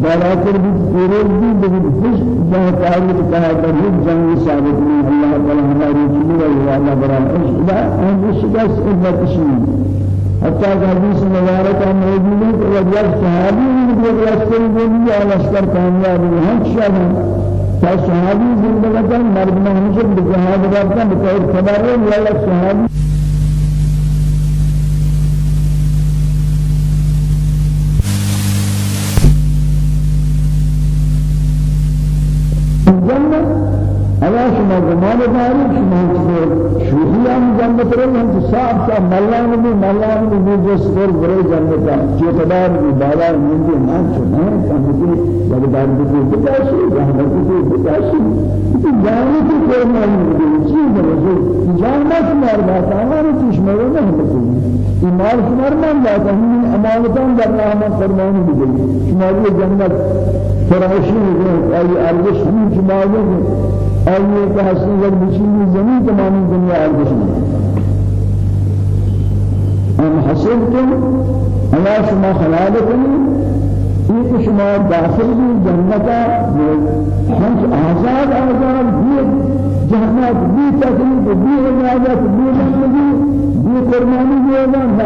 Speaker 2: بالاکر بھی پورے بھی بہت خوش جہاں تعریف کہا کہ ہر جنگ ثابت نہیں اللہ تعالی ہماری چلی ہے اللہ برائے خدا ہم شکست عزت شین حتى حدیث مبارک موجود ہے کہ وجہ صحابی نے جو رسول دی على لشکر کامیاب ہیں شاہد تا صحابی زندگی مرد میں ہمیشہ بجہاد کرتا بطور خبر ہے صحابی ایا شما زمان داری شما شوخی هم جنت رو هم صاحب کا ملان بھی ملان بھی جس پر بڑے جنت کا چیتدار بھی بالا مندی مان چنا کمتی جب دار بھی بتاشی جہاں بھی بتاشی تو جانے کی کوئی نہیں چیز ہے جان ما شمار بات ہمارے چشمے میں نہیں ایمان شمار من بات ہم امانتان در رحمت فرمان بھی شمار جنت فراشی ہے ای ارزش ہم شمار أي كهسي جل بشيء زمين تمام الدنيا أرجش أم حسبتم ألا شما خلالكم یہ شما داخل بھی جنتا ہم آزاد آزاد بھی جہنت بھی تکلیف بھی عبادت بھی زندگی بھی قربانی بھی اذان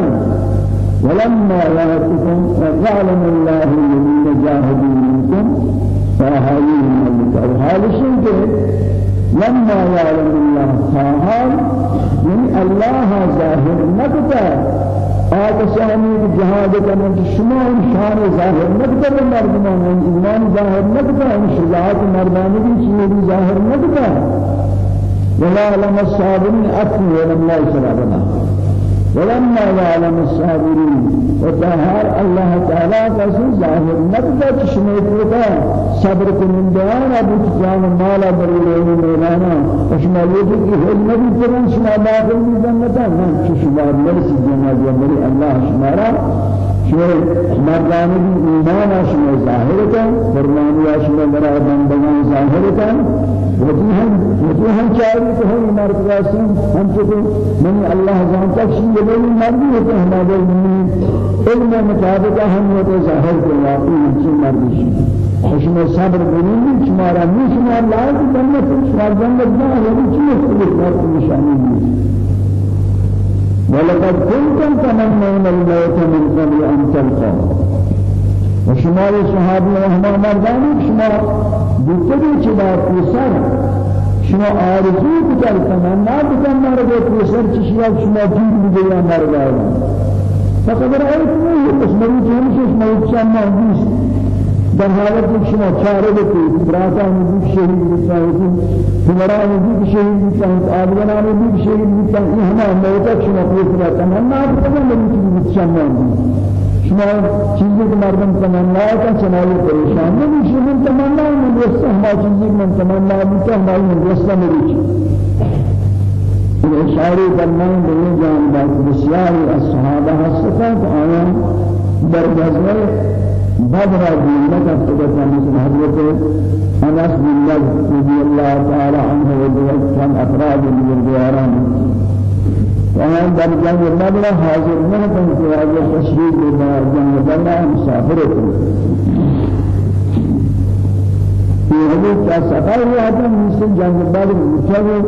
Speaker 2: ولما يأتكم فيعلم الله الذين جاهدوا منكم فأهاليهم المكر حال الشيء لما يعلم الله خاهر يعني الله ظاهر نكتا آتشانی جهاد کرنے شما ان شان ظاهر نکتا مردمان ان ایمان ظاهر نکتا ان شجاعت مردانی کی چیزی ظاهر نکتا ولا لما الصابرين أكثر ولم لا يسرعنا ولما يعلم الصابرين وتهار الله تعالى قصد ظاهر نبدأ شميتك صبر من بيان أبو تجان مالا بريلين ميلانا وشما يجب إهل نبي ترون شما بجنة من شما مرسي جنة جمري الله شمارا شما مردانی ایمان شما ظاهر کن فرمانی شما برای بندگان ظاهر کن وجی هم وجی هم چاری تو هم مرد راسم هم تو من الله جانتا شیء بلی مردی ہے کہ ہمارے علم مطابق ہم وہ تو ظاہر کر واقعی چیز مردی شما صبر کنید شما را می شما لایق جنت شما جنت نه یعنی چیز که نشانی ولقد كنتم تمنون الموت من قبل أن تلقوا. وشما صحابي وهم مرداني شما بكري چدا پیسر شما آرزو بکر تمنا بکر مرد چشیا شما جیر بگیا مرد فقط رأيت منه اسمه جهنش اسمه شما مهديس در حالت شما چاره بکنید براتا نزدیک شهید بسازید فمرا نزدیک شهید بسازید آبگنا نزدیک شهید بسازید این همه موتا شما پیسرا تمنا بکنید نمیتونید شما شما چیزی که مردم تمنا کن چنانی پریشان نمیشه من تمنا من رسته همه چیزی من تمنا من رسته نمیشه این اشاره فرمان به این جانب بسیاری از صحابه هستند. آیا در غزوه بدر جنة قدرت مثل حضرت أنس بن رضي الله تعالى عنه وجوه كان أفراد من الدياران وأنا در جنگ بدر حاضر نه كان في هذا التشريف جنگ بدر مسافر في حديث كسفر هذا مثل جنگ بدر مجرد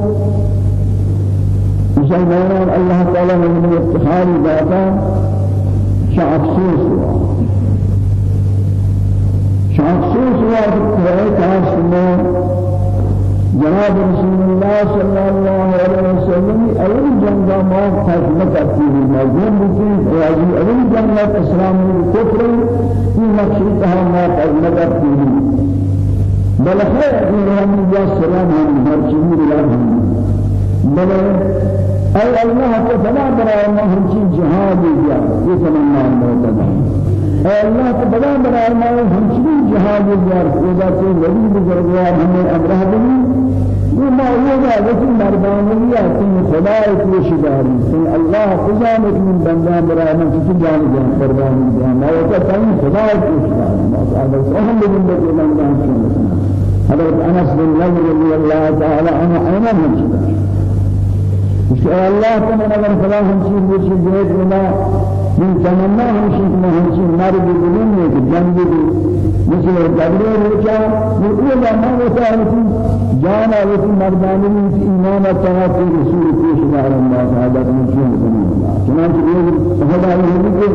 Speaker 2: مسلمان الله تعالى من الافتخار ذاتا شعفسوس مخصوص وقت میں جناب رسول اللہ صلی اللہ علیہ وسلم أول جنگ ما کرتی ہے مجبور بکن. راضی اول جنگ اسلام الكفر في مقصودها ما کرتی ہے بل خیر ان ہم یا سلام ہر چیز لهم بل اي الله تعالى بنا ما هم جهاد دیا یہ تمنا موت الله تبارك بنا ما همشي جهاد الجار إذا كان ولي بزرگوار ہمیں امرہ بھی یہ معلوم ہے لیکن مردانیہ تم خدا کی شداری تم اللہ خدا من بندہ برا من کی جان جان قربانی جان. ما وہ تم خدا کی شداری ما هذا سهم من بندہ حضرت انس بن نضر رضي الله تعالى عنه أيضا من شداری مش الله تمنى من فلا همشي بيشي جهاد من تمنا همشي ما همشي مرد بدون يك جنب مثل جبر روچا يقول ما وسائل جانا وفي مرداني في إيمان التوافي رسول كيش دار الله تعالى من شيء الله چنانچہ یہ خدا یہ کہ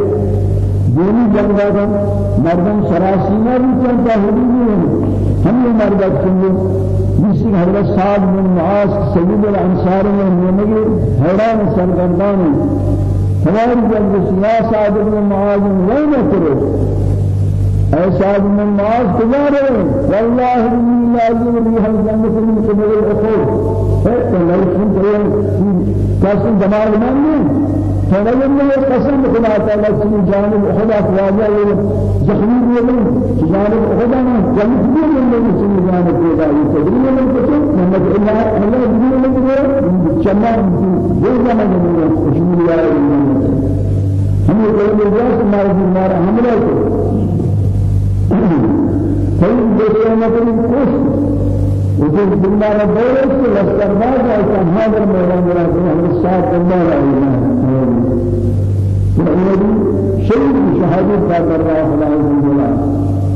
Speaker 2: دینی جنگ کا مردم سراسینا بھی چلتا ہے ہم یہ مرد سنو جس حضرت سعد بن معاذ سید الانصار نے نمگے حیران سرگردان ہماری جنگ سیاس آدم میں معاذ نہیں نہ کرو ایسا آدم میں معاذ کجا رہے واللہ انی لازم جنگ سے من قبل العقول ہے تو لڑکن کرے قسم جمال من نہیں فنجد من قسم خدا تعالی سے جانب خدا خواجہ زخمی بھی جانب خدا نے جنگ بھی من سے جانب خدا یہ تدریج من کو محمد اللہ اللہ بھی من کو چمن جو زمان میں خوشبو یاد ہم یہ کوئی جاس مارا مارا حملہ کو کوئی دوسرے نے کوئی وجود بالله ربنا لستر ما جاء هذا الميدان ولكن هذا الساعة الله رأينا فإنه شيء شهادة بعد الله فلا يزول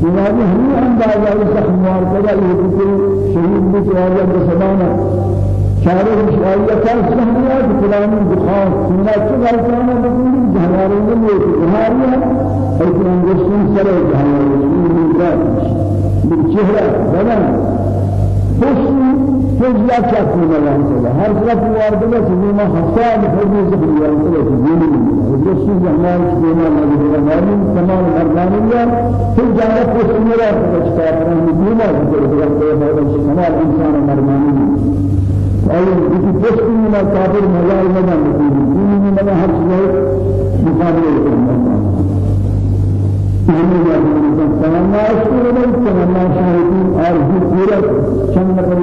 Speaker 2: لهذا هم أندازة السخمار كذا يذكر شهيد بسوارة بسبانة چاره مشاهده کار سهمیات کلام بخار سینا چقدر کلام بکنی جهانی نمیشه جهانی ایک انگشتن سر جهانی میگه بالچهره بدن خوشی فجلا ملان سلا هر طرف وارد بس نیما حساب سلا زمین رسول جهانی سینا نبی جهانی تمام مردانیه فل جانا خوشی میرا فجتا فرام نیما زبریان سلا کمال انسان مردانیه أي في جسم من الكافر مجال مدن دين من بنا هر چیز مقابله یہ ہے تمنا اشکر ہے تمنا شاہدین اور بھی پورا چند نفر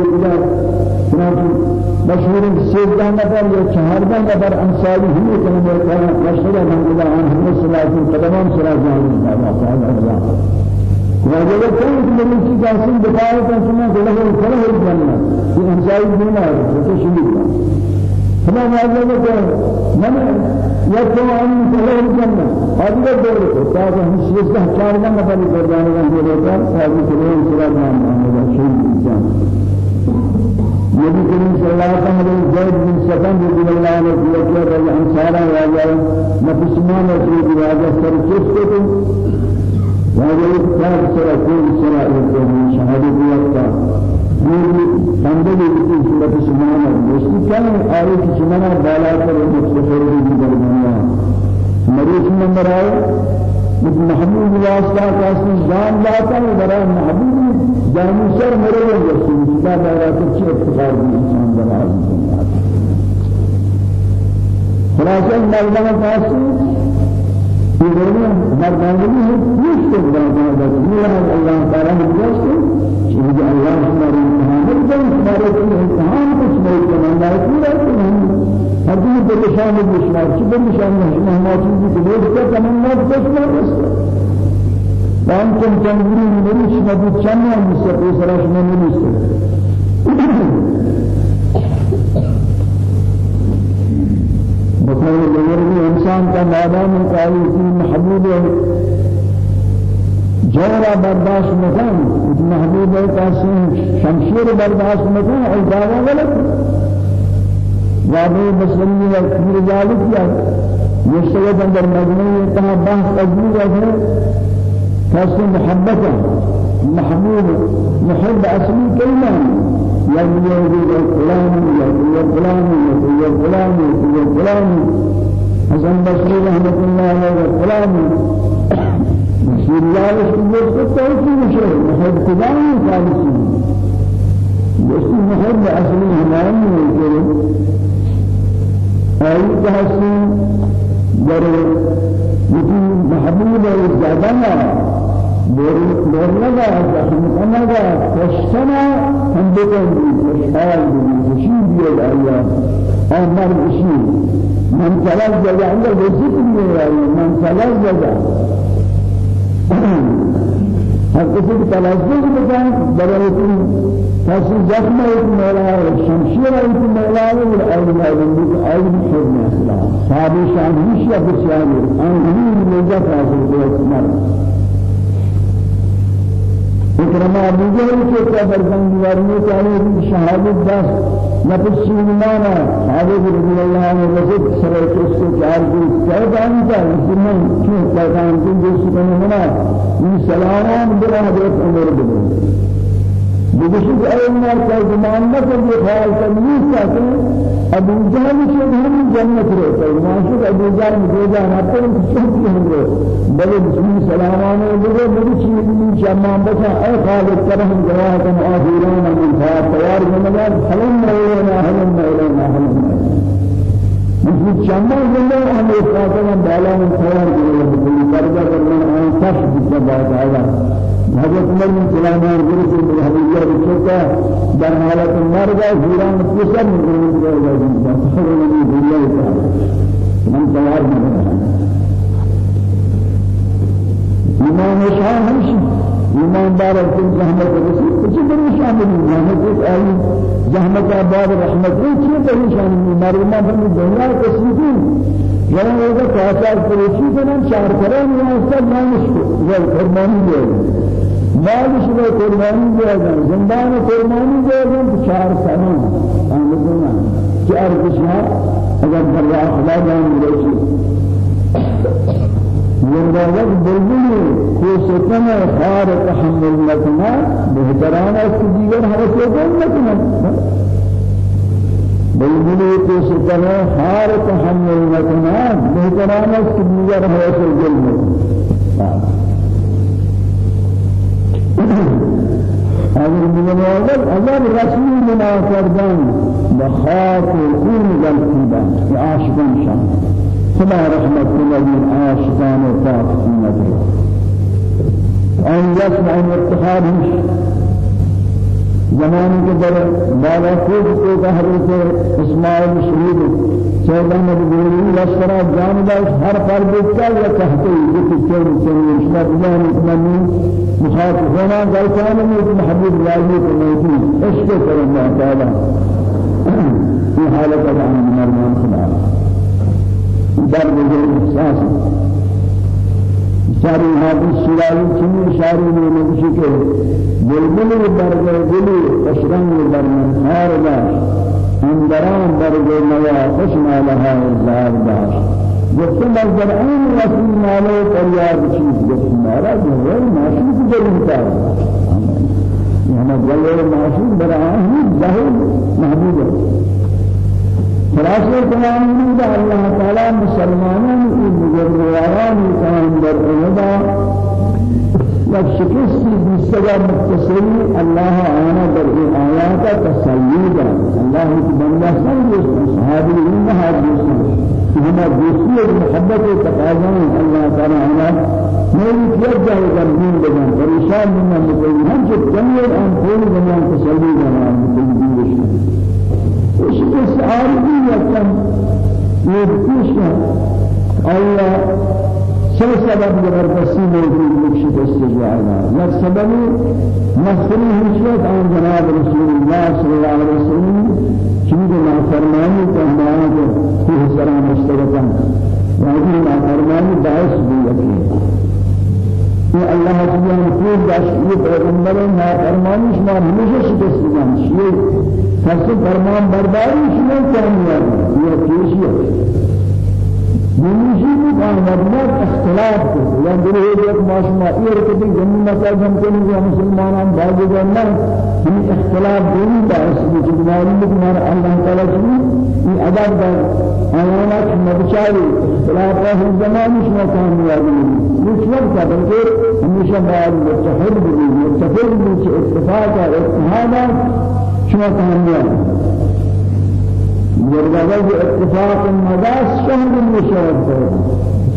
Speaker 2: مشهور سيدنا نفر یا چهارده نفر انصاری همی کنند که مشهور من الله عنهم صلاة قدمان صلاة جاهل الله تعالى الله وجب كل من يجي بقاية كما قاله كله الجنة في دینا ہے تو شیء فما واجب ہے من يكون عن كله الجنة هذا دور تاج هم سيد چهارده نفر قربان الله هذا كله صلاة جاهل شيء جان نبی کریم صلی اللہ علیہ وسلم زید بن سکن رضی اللہ عنہ کی کہ رضی انصارا یا جائے نفسمان رسول کی راجہ سر چس کو تو راجہ کار سر کوئی بندے کی نفسمان دوستی کیا اور کی سمانا بالا کر مستفر کی درمیان مریض نمبر آئے محمود واسطہ کا جان لاتا ہے برای محبوب جانی سر مرے رسول اللہ دارا چه افتخار بھی انسان بنا خلاصہ مردان فاسی ہے پوچھ کے بنا دنیا اللہ تعالی نے دوست کہ اللہ ہمارے امتحان ہے ہمارے امتحان کچھ نہیں کرنا ہے پورا هذه بالشان بالشان شو بالشان ما ما تيجي تقول كذا من ما تسمع وأنتم تنظرون مريش ما بتشمع مستقبل سراش ما مريش بطل الجبري إنسان کا مادام قائل في محبوب جورا برداشت مکان محبوب کا شمشیر برداشت مکان اور دعوا غلط۔ واقعی مسلمی و کبیر ذالک کیا مشتغل اندر مجموعی اتنا بحث تجمیل ہے۔ خاص محبتا محبوب. محب یا یہ فلان یا یہ فلان یا یہ فلان یا یہ فلان. حسن رحمۃ اللہ علیہ فلان. بشیر اللہ اس کو توصیف ہے محب خدا خالصی دوستی محب اصلی ہماری ہے أي كاسي در يتي محبوب الزادنا دور لگا زخم کنگا کشتنا هم بکن خوشحال بودی خوشی بیاد آیا آن مرد اشی من سلاز جگا اندر وزیت بیاد آیا من سلاز جگا ہر کسی کی تلازم بکن برای فاسي زخم ایک مولا ہے شمشیر ایک مولا ہے اور اول اول اول حرم اسلام صاحب شان ہیش یا بسیار ان ہی کو اسمار اکرم ابو جہل کے کیا برزن دیوارنے چاہے شہادت دس نفس سیمانا حاضر رضی اللہ عنہ رسول سرے کس کو چار کو جان تھا مسلمان کیوں؟ کیا جان تھے جو سکنے منا یہ سلام بلا حضرت عمر بن بجسد أيما كزمان ما كان يخال تمييز ساكن أبو جهل شو هم جنة رأي ما شو أبو جهل مجوزا ناتن كشوف هم رأي بل بسم سلام بقول بقول شيء من شمام بس أي خالد كرهم جواه كم آخرين من تيار من الله حلم إلينا حلم إلينا حلم مثل شمام جنة هم يفاتنا بالا من تيار جواه بكل درجة من آن تشبه جبات هذا حضرت عمر بن سليمان جلس بالحديث بشكا در حالة المرض زيران متصل من قلوب الله فخر لي بالله تعالى من تيار من إمام شاه همشي إمام بارك كل زحمة الرسول كل شيء شامل زحمة أي زحمة باب رحمة كل شيء شامل مريم ما في الدنيا كسيدين يعني إذا كاسر فروشي كنا شهر كلام يوصل ما نشكو زي فرماني جاي مالش میں قربانی جائے زندان قربانی دیا جائے چار سنہ آمدنا چار کشنا اگر در خدا جان ملوشی زندگی بلبلی کوشتن خار تحمل نکنا بہتران است دیگر حرکت نکنا بلبلی کوشتن خار تحمل نکنا بہتران است دیگر حرکت نکنا اگر بنیاد اگر رسول ما کردن بخاط خون جلسیدن عاشقان شان۔ خدا رحمت النبي عاشقان وفاق سنته أن يسمع اتخاذ زمانے کے در بالا خود کو حضرت اسماعیل شہید چودہ مدبوری لشکرہ جانبا ہر پر بیچا یا کہتے ہیں کہ چور چور اشنا بجان اتمنی مخاطب ہونا گلتان میں محبوب راجی کو موجود عشق کر اللہ تعالی في حالة عن مرمان خدا در بجر احساس شاری حافظ شرائی چنی شاری میں نبشی کے بلبلی برگر گلی اشرنگ بر منخار داشت اندران برگر نیا خشم لها ازار داشت گفتم از در این رسول مالے فریاد چیز گفت مارا جوہر معشوق جلیل کار. یعنی جوہر معشوق برآہی ظاہر محبوب. ہے خلاصة كلام من الله تعالى مسلمانان المجروران كان در عمدا وشكست بسجا متصل الله أنا در آيات تسليدا الله تبنى سنجس صحابي إنها دوسي هما دوسي المحبة تقاضان الله تعالى أنا من يتوجه جنبين بجان فريشان من المقيم هم جد جميع أنفول بجان تسليدا اس عارضی یکم یکیشن آیا چه سبب زبردستی موجود مکشد استجابه یک سبب مخصوصی هیچیت آن جناب رسول الله صلی الله علیه وسلم چیز نافرمانی که جو کوه سلام مشترکان یعنی نافرمانی باعث بھی یکی یہ اللہ سبحانہ کوئی داشت یہ پیغمبر نافرمانی شما ہمیشہ شکست دیدن یہ فصل فرمان برداری شما کامیاب یہ کیسی نمیشی بھی کامیاب اختلاف کو یا دل ہے ایک معاشمہ یہ رکھتی جنی مسائل ہم کو نہیں مسلمانان باقی جانا ہم اختلاف دینی بھی جنواری میں تمہارا اللہ تعالیٰ کی یہ ادب در آیانات مبچاری اختلاف ہے زمان شما کامیاب نہیں یہ وقت ہے بلکہ ہمیشہ بعد متحد بھی متفق بھی اتفاق ہے اتحاد شما کامیاب جرگاه اتفاق المداس شهر المشاهد کرد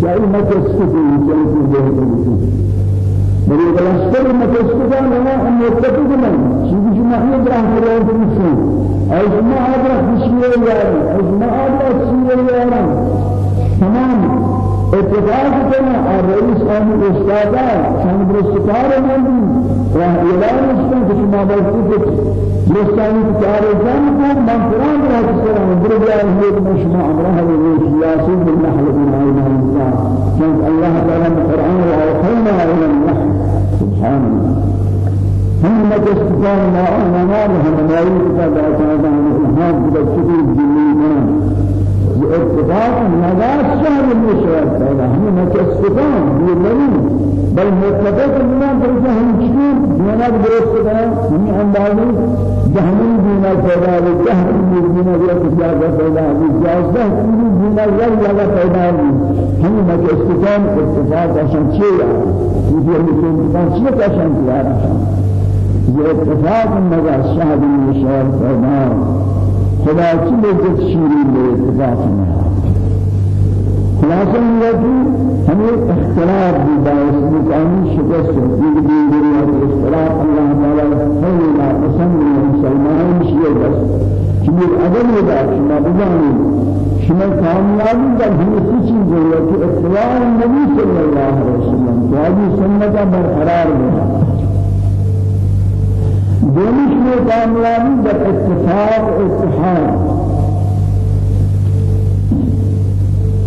Speaker 2: شاید مکسکتی جلسی بهتری بری بلستر مکسکتا لنا متفق من. چیزی شما هی دراه کرده بسید از ما آدرخ بشیر یارم از ما آدرخ سیر یارم تمام. اتفاق کرنا الرئيس آن استادا شان برستار من و اعلان استن باید لسانی کار جان کو من قرآن را سلام دربیا ہے مشما امرہ و سیاسی بالنحل بما الانسان كان الله تعالى القرآن وأوحينا إلى النحل سبحان الله. هم مكستان ما أنا ما لهم ما يكتب أتانا الإلهام بكتب الجنين اتفاق نجاس شهر المشوار فهذا هم مكستان بيلين بل متفق بنا برجع هم شكور دينا درست كنا هم أندازي جهنم دينا پیدا ہے جهنم دينا پیدا ہے جازہ پوری دينا ہم میں کہ استقام اتفاق عشان یہ مثل اتفاق چیہ عشان کیا یہ اتفاق مگر شاهد المشار پیدا خدا کی لذت شیرین ہے اتفاق میں خلاصہ یہ کہ ہمیں اختلاف بھی باعث مقامی شکست دیگر دیگر اور اختلاف اللہ تعالی خیر لا پسند مسلمان شیعہ بس۔ اگر یہ بات شما بجانی شما کامیابی در ہمیں چیز ہے کہ اختلاف نبی صلی اللہ علیہ وسلم کہ آجی سنت برقرار رہا دونش میں کامیابی در اتفاق اتحاد.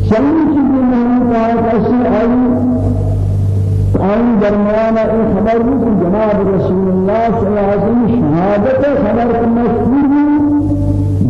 Speaker 2: چند چیزیں نہیں کہا ایسی؟ آئی آئی درمیان این خبر بھی کہ جناب رسول اللہ صلی اللہ علیہ وسلم شہادت خبر کو مشہور بھی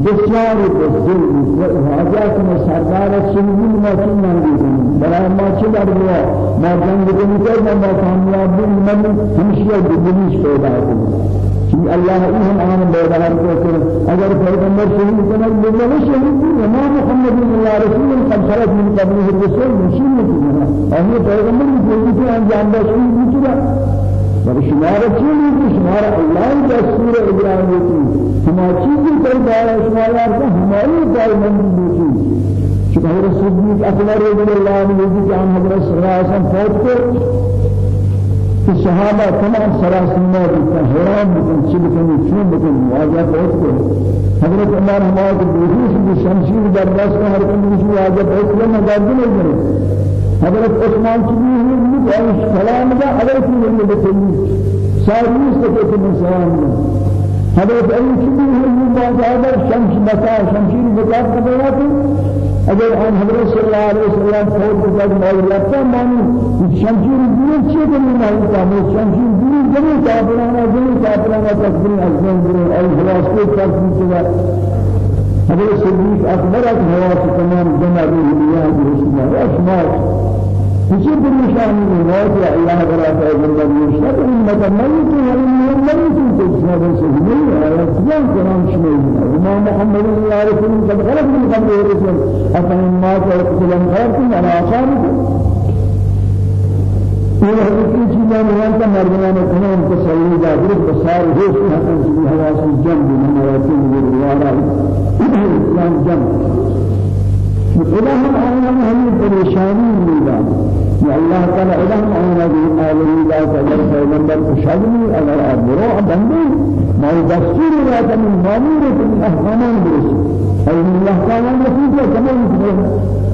Speaker 2: بسیار بزرگ و حاجات میں سردار سنگین ما چن نندی برای ما چه در بیا؟ ما جنگ کنی که ما کامیاب بین من ہمشیہ بدلیش پیدا کنی کہ اللہ انہم آن بیدار کو اگر پیغمبر شہید کنا بلد شہید وما محمد اللہ رسول قد خرج من قبله الرسول مشین کنا اور پیغمبر کی جو انجام دے شہید کنا بل شمار چیزی کہ شمار اللہ دستور ابراہیم کی ہما چیزی کوئی دارا شمار کو ہماری دائم بوچی چون حضرت صدیق اکبر رضی اللہ عنہ کہ ہم حضرت صلی اللہ علیہ وسلم فوت کو کہ صحابہ تمام حیران بکن چی بکن چون بکن واجہ فوت کو حضرت عمر دوسری سے شمشیر برداشت کا ہر مجھے واجہ فوت کو مدد نہیں کرے حضرت عثمان کی بھی ہوئی کہ اس کلام کا حضرت نے بتائی ساری اس کو سلام حضرت علی کی ہوئی بات اگر شمس بتا شمشیر بتا تو اگر آن حضرت صلی اللہ علیہ وسلم فوت کو جب مال رکھتا مانی شمشیر چه کنی نہیں تھا وہ شمشیر دین جنی کافرانا جنی کافرانا تکبیر ازمن درو ای خلاص کو تکبیر کیا حضرت صدیق اکبر از حواس تمام جمع دنیا رسول اللہ اشمار کسی بھی نشانی نہیں ہے کہ اللہ تعالیٰ کا زندہ نشان امت میت ہے میت ہے کچھ نہ بس نہیں ہے کیا کلام شمیل ہے امام محمد صلی اللہ علیہ وسلم قد خلق من قبل الرسل افن ما تقتلن خيركم على اعصابكم یہ حقیقی چیزیں ہیں کہ تمام تسلی دا درست بسار ہوش حسن کی حواس جنب من رواتین بالوارا اسلام جنب خدا ہم آنا ہمیں پریشانی ملا یا اللہ تعالی علم آنا بھی عالمی لا اگر پیغمبر شادی اگر آپ برو بندے ما دستور رات من مامور من احکامان برس ای اللہ تعالی نفیس کمان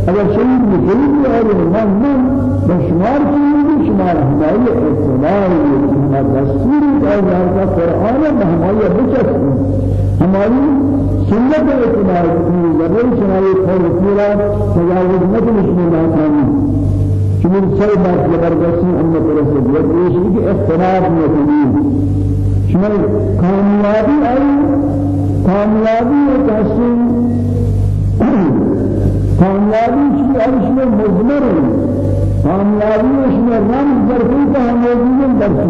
Speaker 2: اگر شهید مجرد ہے ایمان من بشمار کی شمار ہماری اعتبار یہ دستور ہے قرآن ہماری بچت ہماری سنت اعتبار کی ضرور سنائی خیر پورا تجاوز نکنش میں ناکامی چون سر بات زبردستی امت رسول یہ پیشی کی اختلاف نکنی شمال کامیابی آئی کامیابی ایک حسن کامیابی کی عرش میں مزمر ہے کامیابی اس میں رمز در کوئی کا موجود در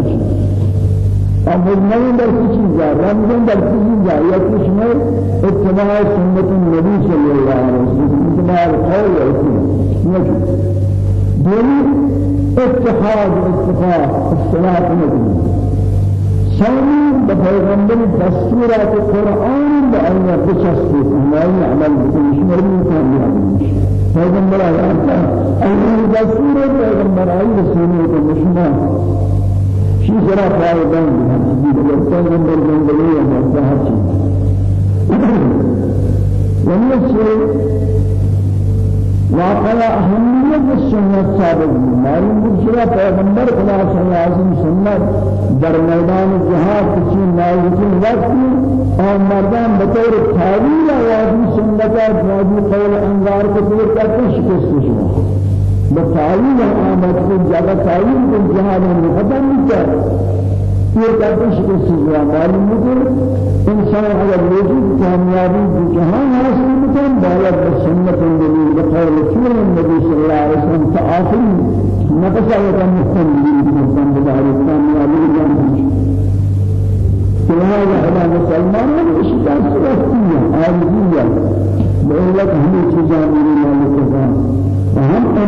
Speaker 2: کچھ مجمعين در چیزا رمضان در چیزا یا کچھ میں اتباع سنت النبی صلی اللہ علیہ وسلم. اتباع القول والسنة دونی اتحاد اتفاق الصلاة نبی. ثاني بپیغمبر دستورات القرآن بأن بچستی ہماری عمل بکنی شمر من کامیابی پیغمبر آیات أي دستور پیغمبر آئی رسولی مشمع شی جرا فائدان دی بلکہ نمبر زندگی ہے مصلحت ومن سے واقعا اہمیت سنت ثابت معلوم بشرا پیغمبر خدا صلی اللہ علیہ وسلم سنت در میدان جہاد کسی نازکین وقت اور مردان بطور تعویل آوازی سنت جوادی قول انگار کو دور کرتے شکست شما بتعليل آمد کو جگہ تعلیم کو جہاد میں ختم کر یہ ہیں کہ سیدھا معلوم ہے انسان اگر موجود کامیابی کی جہان حاصل بکن بالا بسنت النبی بقول رسول النبي صلى الله عليه وسلم تآخر نفس آيات مستمرين مستمرين بدار کامیابی جان لهذا على مسلمان الاشتاق سلسية عارضية بأولك هم چیزان میری مالک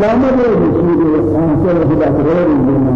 Speaker 2: وهم ادامه دے رسول اللہ صلی اللہ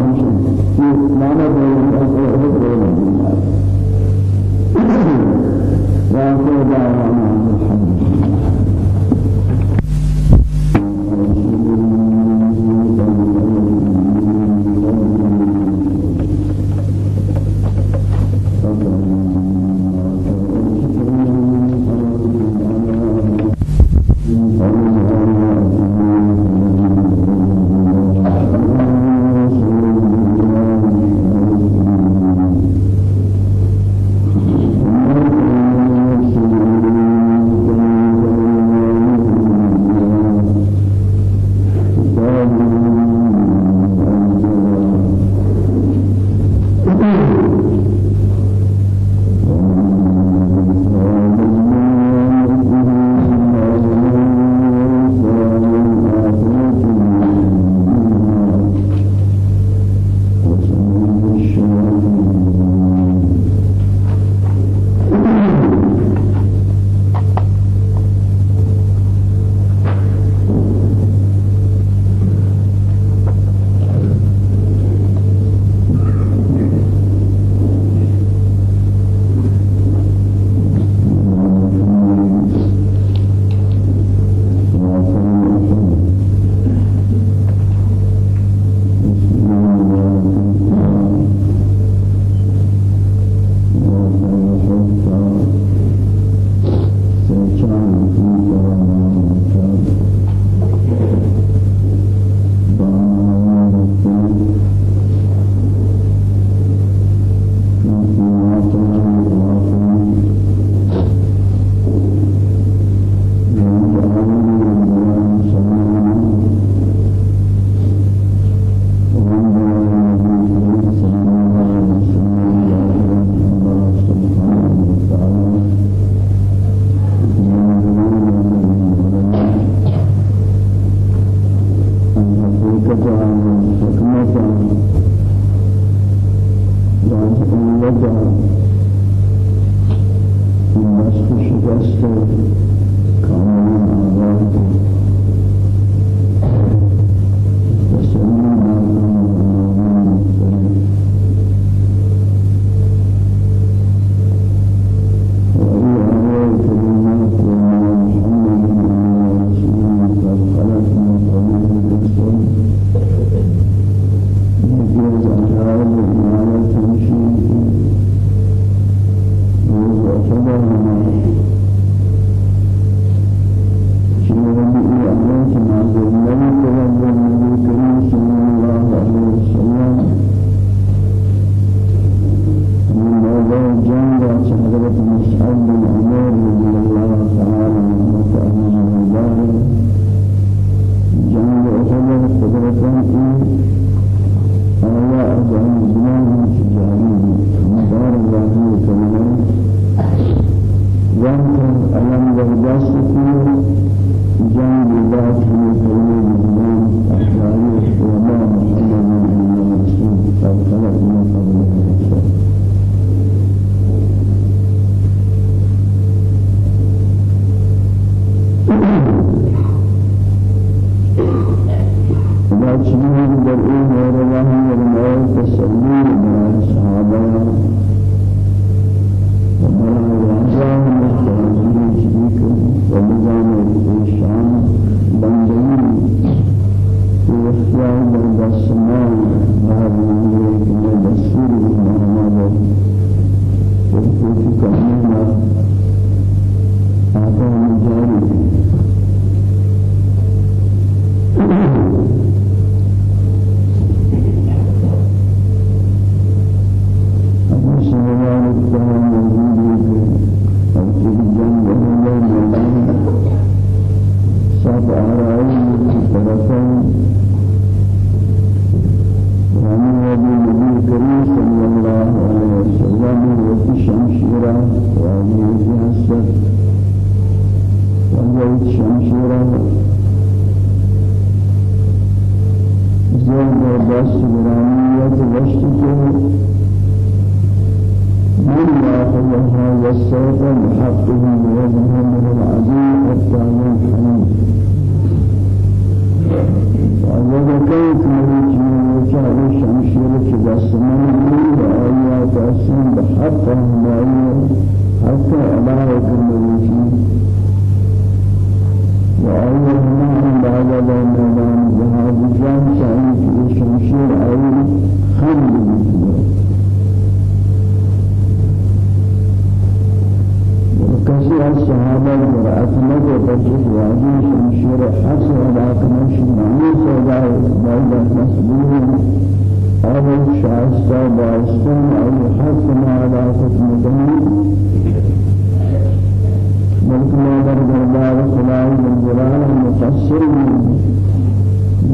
Speaker 2: مؤثرا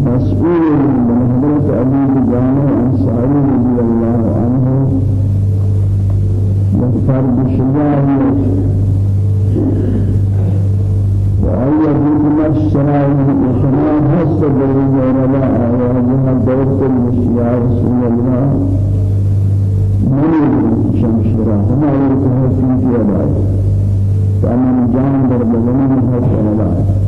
Speaker 2: مسؤولا من حضرة أبي بجانب أنصاري رضي الله عنه وفرد شجاعه وأي بكم الشرائع الإخلاء حس دليل ولا آياتها دوت المشياء رسول الله. من شمشرا هما يرتهى في جلال. فأنا جان در بزمان حس دليل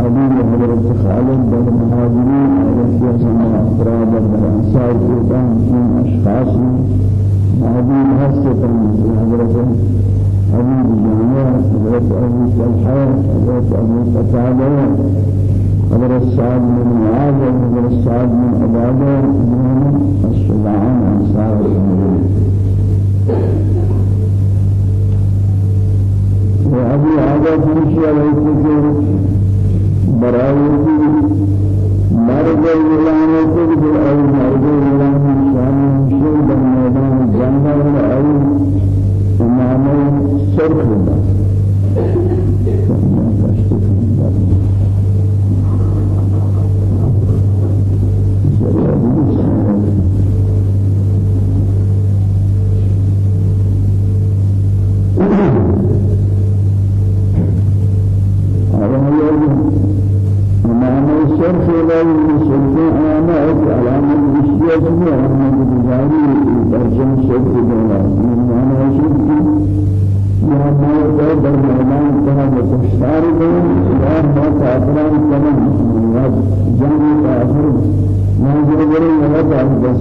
Speaker 2: أبي حضرت خالد بن مهاجرين على مع أقراب الأنصار إيتام من أشخاص. أبي مهسة حضرت أبي الجميع حضرت أبي طلحة حضرت أبي قتادة حضرت سعد بن معاذ حضرت سعد بن عبادة من الشجعان أنصار المدينة وأبي عبادة مشي على الكثير برای مرد ولایت بر أو مرد ولایت شام شد در میدان جنگ و أو امام سرخ بود درس لهم سلطة آمات على من الشيخ محمد الجاري ترجم شرط دولا من معنى شرط محمد قدر معنى كما بتشتار دولا إله ما تعبران كما جنب تعبر ما جربري ولا تعبر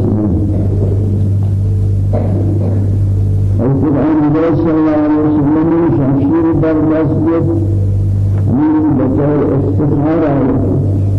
Speaker 2: القرآن صلى الله عليه وسلم شمشير بر مسجد من بطور استخارة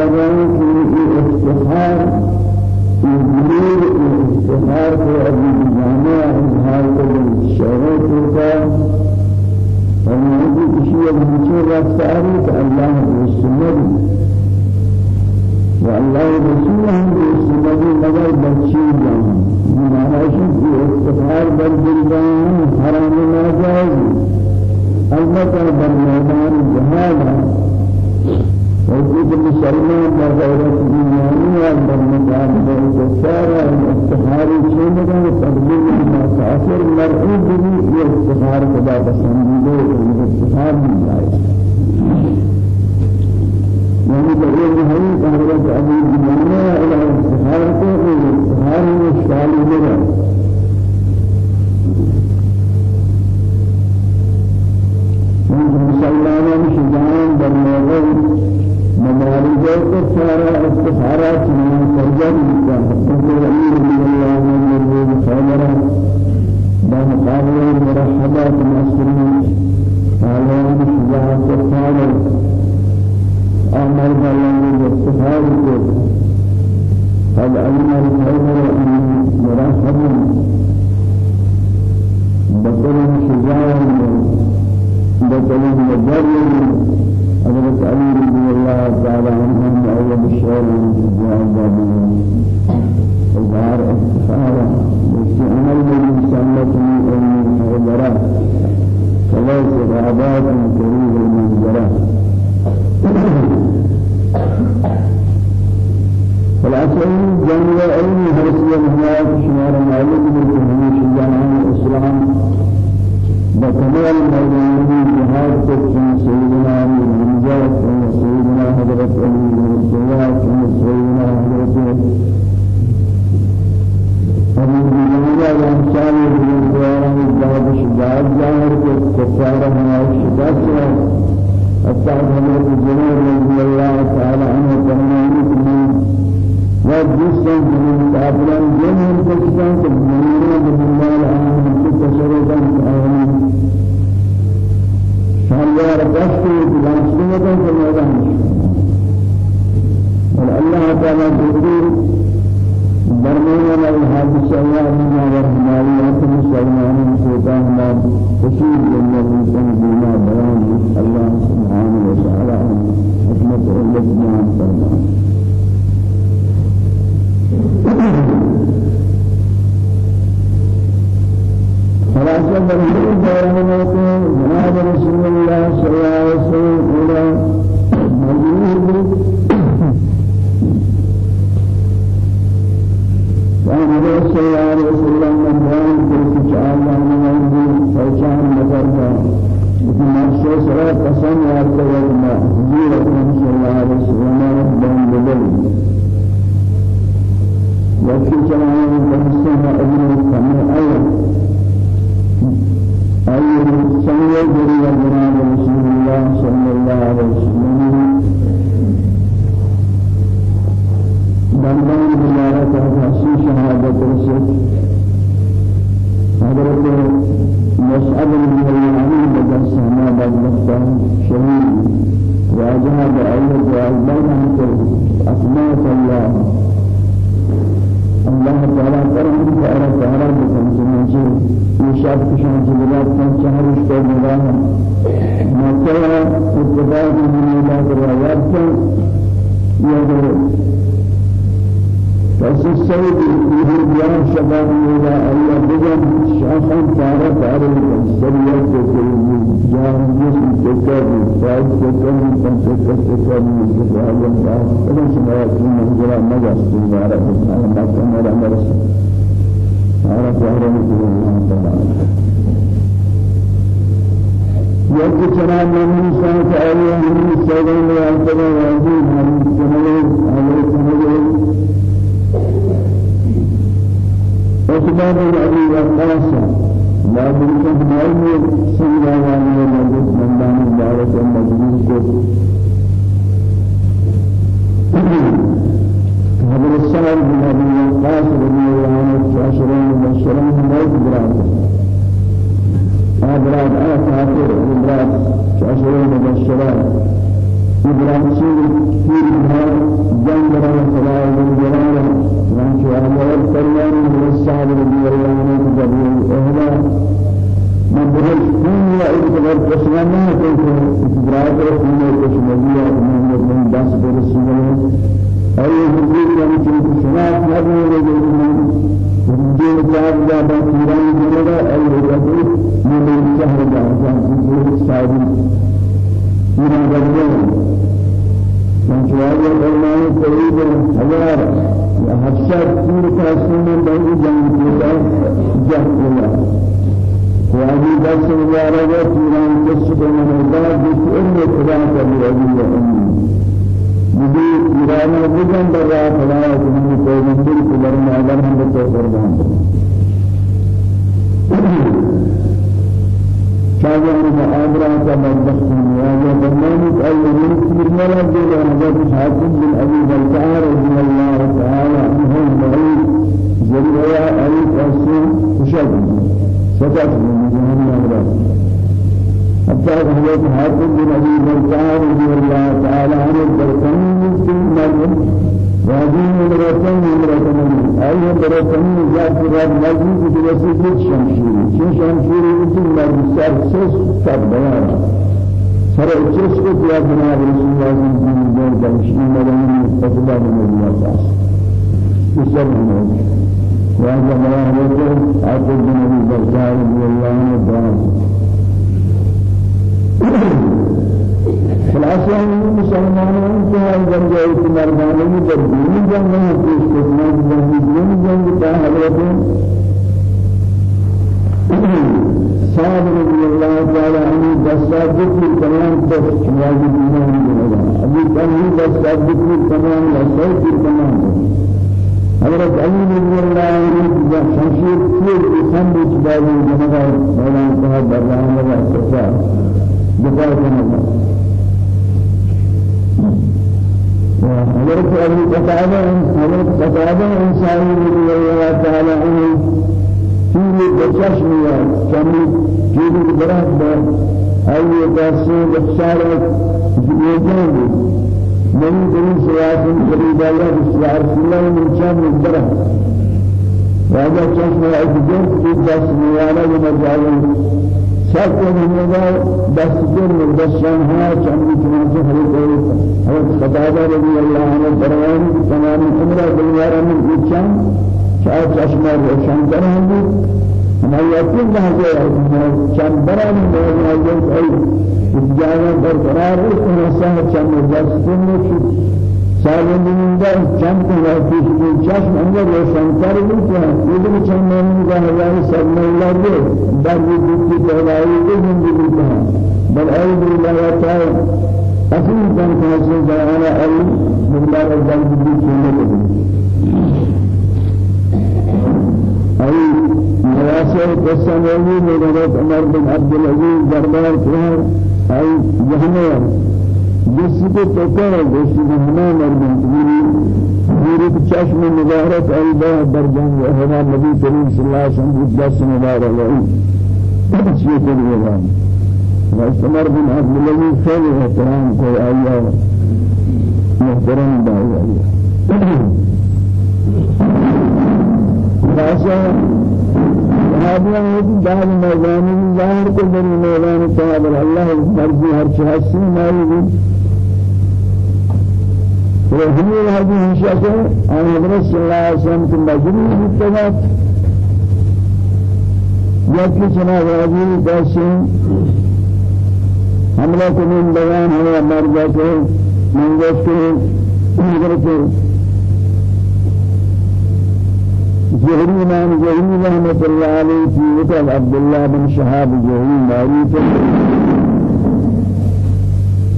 Speaker 2: علمان في الاستحار إجمير الاستحار في أبي الجامعة إظهار الشرط فمعدي إشياء بمشور الثالث الله بالسنة والله رسوله بالسنة مدر بشير من عاشق الاستحار بالجلدان حرام ما جاز البتر بالميدان جهادا وجود المسلمين من غير ایمانی من در مقابل کفار و استحار چندان تبدیل مسافر مرئی بھی یہ استحار خدا پسندیده و استحار نجائز یعنی کہ یہ نہیں کہ حضرت أبو دیوانہ إلى استحار کو استحار میں شامل نہیں من المسلمين در موضوع ممالك السارة السارة من سجد سجد أمير الله من سامرة بن قابل مرحبا بالمسلمين على شجاعة السارة أمر بالله بالسفارة قد علم الخير أن مرحبا بطل شجاعة بطل مجرد حضرت علي رضي الله تعالى عنه من أول الشعر والجواب بابهم وظهر افتخارا بس عمل بالمسلمة من المغبرة ثلاث غابات كريم المنظرة فالعسلين جنة علم حرسية مهلاك شمار معلم بالتهميش الجامعة الإسلام بكمال مولاني جهاد تكون سيدنا حمزة سيدنا حضرت علي بن الشياخ سيدنا حضرت أبي بلال الأنصار بن الزوار الزهد شجاع الزهر كفار من الشجاع السعد حضرت الزهر رضي الله تعالى عنه تنمية من وجسد من الأبرار جميع الكتاب من الله عن الكتاب فهل دستی بلندشون دن که میدان و الله تعالی دیگر درمیان از حادثه یا ما و مالیات مسلمانان شیطان ما خصوصی جنبش دینا بیان الله سبحانه بين جنب كيران جاب الله وأبي بكر وعلى كيران كسب من الله بكل كلام كبير أبي مجھے ایران بجن برا خدا تمہیں کوئی مندر کو برنا اگر ہم تو قربان شاہجہاں نے آگرہ کا مدبخ دنیا یا برنامج الذين كرمنا بلا حضرت حاتم بن ابي بلتعه رضي الله تعالى عنه زريا علي قاسم خشب سكت من جهنم حتى حضرت حاتم بن ابي بلتعه رضي الله تعالى عنه بركان من مريم وهذه مرتين مرتين أي مرتين جاءت رب مجيء بوسيلة شمشير شو شمشير يمكن مريم سر سس سر الجس کو دیا جناب رسول الله صلی اللہ علیہ وسلم بلشی مریم مستقبل النبي أساس بسر النبي وهذا بيان وجه حاتم بن ابي بلتعه رضي الله عنه خلاصہ مسلمانوں کو جب جائے کہ مردانوں میں جب دینی جنگ ہے پیش کرنا جنگ دینی جنگ کا حضرت صاحب رضی اللہ تعالی عنہ دستات ذکر تمام تو شمالی دینوں میں ابھی کہیں دستات ذکر تمام لسائر تمام حضرت علی رضی اللہ عنہ جب شمشیر پھر اسم بچ باوی جنگا مولانا صاحب برہان اللہ دفاع کرنا حضرت أبي قتادة حضرت قتادة إنساني رضي الله تعالى عنه في بچشمية كمي جيد براد أي قاسم بخشارة يجان من كل سياس قريب الله بسيار الله من شام البرد وهذا چشم أجدر في دست ميانا ومجاوز شرط من دستور من دستان ها چندی چنانچه حضرت حضرت خطابة رضی اللہ عنہ فرمان تمام عمرہ دنیارہ من اچھان چاہ چشمہ روشن کریں گے ہماری یقین لحظے ہے چند بران موجود ہے ای جانا برقرار ہے کہ سہ چند دستور میں سالم دیندار چند تا پیش می چشم اندر روشن کار میکنه یه چند ماه میگه هزار سال میلاد در وجودی پیدایی که زندگی کنه بل ای بالله تعالی اصلی کن کسی جانا ای نواسه قسمانی مدرت عمر بن عبد العزيز دربار کنه ای جهنم. تکر جسی کو ہمیں مردن تیری میری چشم مبارک ایبا در جنگ إحنا نبی کریم صلی اللہ علیہ وسلم مبارک. ہے چیئے کریے گا واستمر بن عبد الله خير احترام کو آیا محترم بائی خلاصة هذا هو جهل ميدان ظاهر کو بری میدان تواب الله مرضی ہر چیز ما يجي وهي هذه الشيء أن حضرت صلى الله عليه وسلم مجرور بالتوات يكفي جناب هذه داشين حملة من بيان هو مرجع کے منگوش کے زهري نام زهري رحمة الله عليه في وقت عبد الله بن شهاب زهري معروف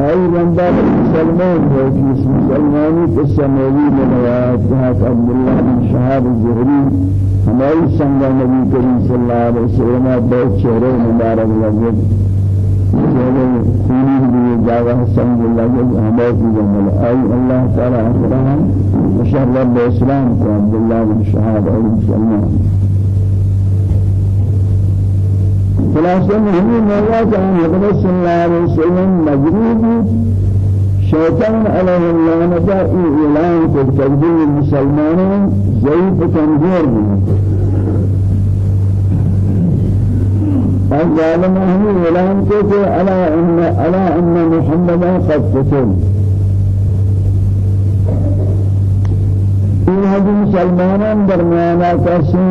Speaker 2: أي بندہ مسلمان ہے جس مسلمانی کے سماوی میں روایت ہے عبد الله بن شهاب الزهري ہماری سنگ نبی کریم صلی اللہ علیہ وسلم بہت چہرے مبارک لگے۔ جاگہ سنگ لگے ہماری جمل أي الله تعالی اکرام بشر رب اسلام کو عبد الله بن شهاب علیہ السلام خلاصہ ہمیں مولا جان حضرت صلی اللہ علیہ وسلم مجروب شیطان علیہ اللعنت اعلان کو تقدیم المسلمانوں ضعیف کمزور اور ظالم ہمیں اعلان کو کہ الا ان الا أن محمد قد قتل. این حدیث مسلمانان درمیانا کسی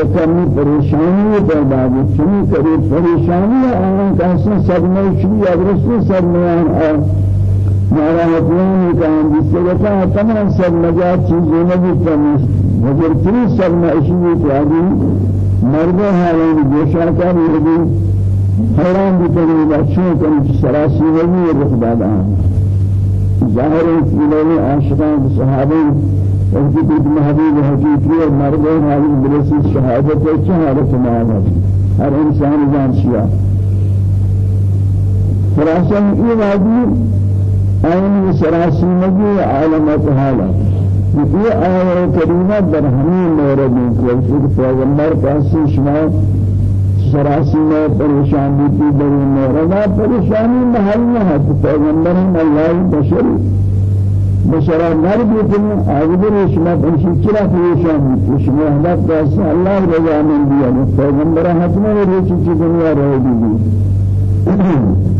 Speaker 2: یکمی پریشانی پیدا چنی کری پریشانی آن کسی صدمہ چنی ادرسی صدمہ آن ناراحتیانی کام جس سے ہے تمام صدمجات چیزیں نبی تمیز مگر تری صدمہ اشیاء کی آدھی مرد حالان گوشا کر یہ حیران بھی کرے بچوں کو سراسی وہی رخ دادا ظاہر ہے کہ عاشقان صحابہ وقتی کہ محبوب حقیقی اور مردوں حالی برسی شہادت ہے شہادت مانا ہر انسان جان شیا. خلاصہ یہ وادی آئین سراسی مجی عالمت حالا یہ آیہ کریمہ در ہمیں مورد ہے کہ پیغمبر پاسی شما سراسی میں پریشان بھی بری مورد پریشانی محل نہ ہے پیغمبر اللہ بشری. بشرا نر بیتن آگبر شما پنشی چرا پیشان شما هدف دست الله رضا من دیا پیغمبر حتما روچی چی دنیا رہے دی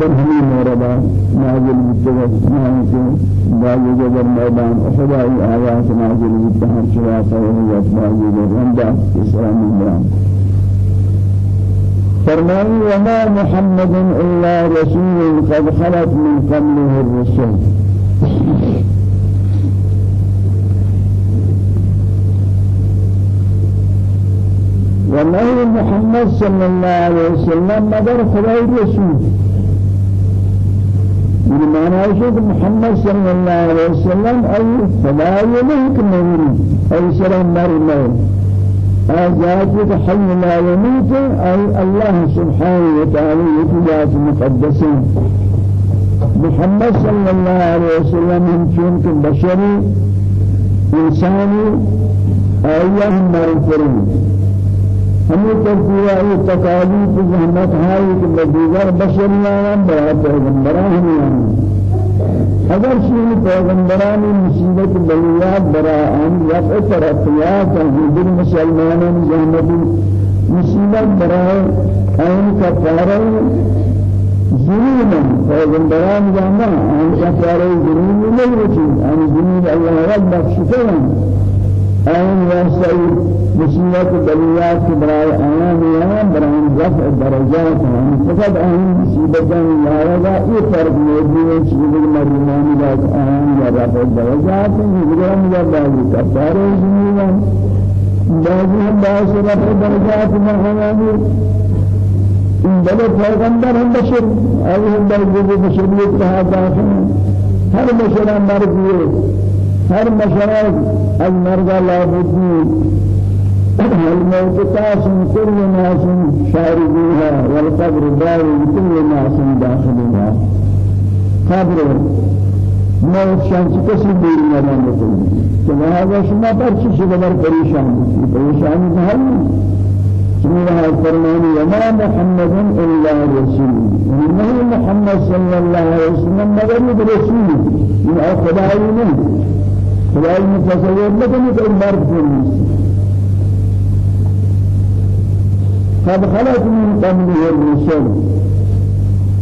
Speaker 2: در ہمیں موردا نازل نہیں کہ باقی جبر میدان خدای آیات نازل چواتا ہے یا باقی جبر رندہ اسلام اللہ فرماني وما محمد إلا رسول قد خلت من قبله الرسل۔ وما محمد صلى الله عليه وسلم مدر خدای رسول. من معنى محمد صلى الله عليه وسلم أي خدای ملك نوري أي سلام مرمى ذات حي لا يموت أي الله سبحانه وتعالى يتجاز مقدسا محمد صلى الله عليه وسلم يمكن كبشري إنساني أيه مرفرين ہمیں ترکیہ یہ تکالیف زحمت ہے کہ دیگر بشریان بڑا پیغمبران ہیں اگر شیء پیغمبران مصیبت بلیات برا آن یا ترقیات حضور مسلمانان جہنم مصیبت برا آن کا پارا ظلم پیغمبران جانا آن کا پارا ظلم نہیں ہوتی آن ظلم اللہ رب بخشتے ہیں۔ آن مصیبت بلیات کے برائے آیان آیان برائے رفع درجات ہیں فقط آن مصیبتان یارگا یہ فرق موجود ہے چیزیں مرمانی لات آیان یا رفع درجات یہ یا بعضی کفارے زمینان بعضی باعث رفع درجات آن بلے پیغمبر ہم بشر آئی ہم بلے بشریت کہا داخل ہر بشر ہم مرضی هر مشرق المرضى لا بدي الموت قاسم كل ناس شاربوها والقبر داري كل ناس داخلها قبر موت شانس کسی دیر که لہذا شما پر چی شبر پریشان بکنی پریشانی محل سميها الفرمان وما محمد إلا رسول. إنه محمد صلى الله عليه وسلم مدرد رسول. من أخباره منه خدای متصور نکنی که مرد نیست قد خلت من قبله الرسل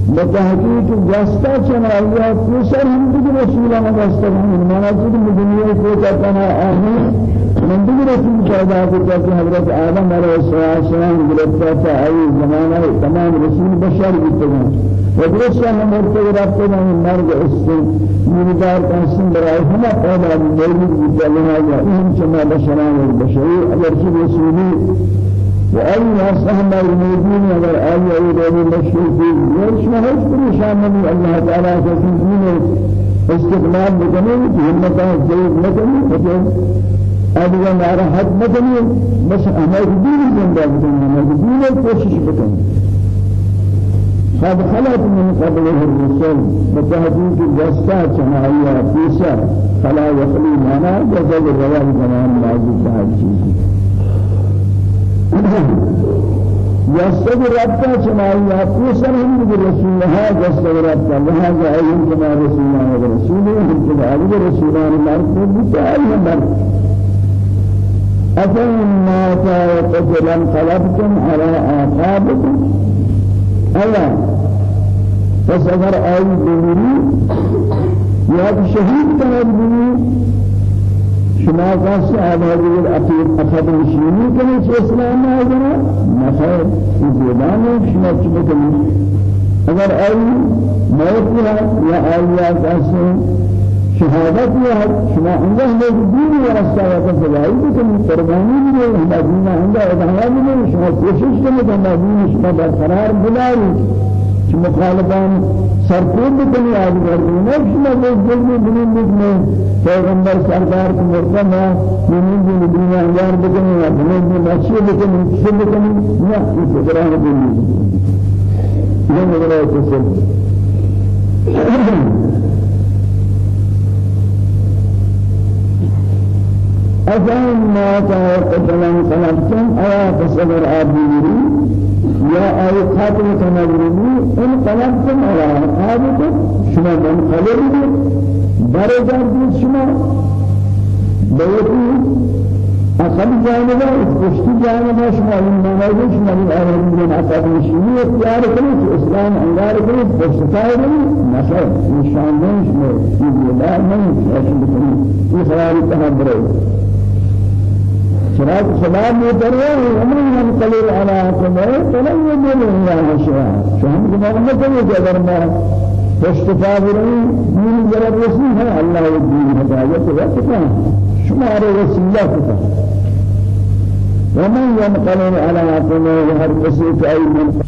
Speaker 2: بتحقیق جستا چنایا کوشر ہم بھی رسولان جستا ہم مناجد دنیا کو کہنا آمین. من بھی رسول پیدا کرتا کہ حضرت آدم علیہ السلام گرفتار تھا ای زمانہ تمام رسول بشر بھی ودرس ہم مرتے رابطے میں مرد اس سے میردار قاسم برائے ہم پیدا موجود بھی چلنا ہے ان چنا بشران البشری اگر رسولی وأي أصحاب أگر آئی أي مشهور في ليش ما هيش نہیں اللہ تعالیٰ کے دین استقلال بکنی ہمتا جيد بکنی کہ ابھی ناراحت بکنی بس ہمیں دین زندہ بکنی ہمیں دین کوشش بکنی قد خلت من قبله الرسل بتهديد الجسد سماعية فيسا فلا يخلي منا جزل الرواه زمان معجز هذه جسد ربك چنائی آپ سر ہم بھی رسول ہے جسد ربك لہذا ایہم کما رسولان و رسول ہم کذالک رسولان مرد بتائی ہم مرد أفإن مات وقتلا انقلبتم على أعقابكم ألا فسفر أي بنوري يا شهيد كان بنوري شما قاس آبادی اخیر اخذ مشینی کنی چه اسلام آجنا نخیر این زبان شما چه بکنی اگر آی موت یا یا آیا قاس شهادت یا شما انجام دید دین یا راستا یا فلایی بکنی قربانی بھی ہم دین انجام بھی شما کوشش کنی کہ دین شما برقرار بلاری کہ مخالفان سرکوب بکنی آج گردی شما لوگ جلدی بنین بکنی پیغمبر سرکار کو مرتبہ مومن کی دنیا انجام بکنی یا بنین کی مچھی بکنی کسی بکنی؟ یا اس قرآن بکنی یہ مدرہ کسر أفهم ما. قتلا خلقتم أيا تصبر آبيري يا أي قاتل تنظرني إن قلبتم على عقابكم شما منقلب درجة دي شما. بيتي أخذ جانبا اشتي جانبا شما من منازل شما من أهل من أخذ مشيني اختيار كنت إسلام انگار كنت بشتاء كنت نشر نشان دين شما في بلاد من يشم بكني في خلال التحضر شراب سلام يدروا ومن ينقلب على عقبه فلن يضل الله شيئا. شهم كما نقول جبر ما تشتفاوري من جرب رسول الله الدين هداية وقتا. شمار وسيلة كتا ومن ينقلب على عقبه وهر قصيك أي من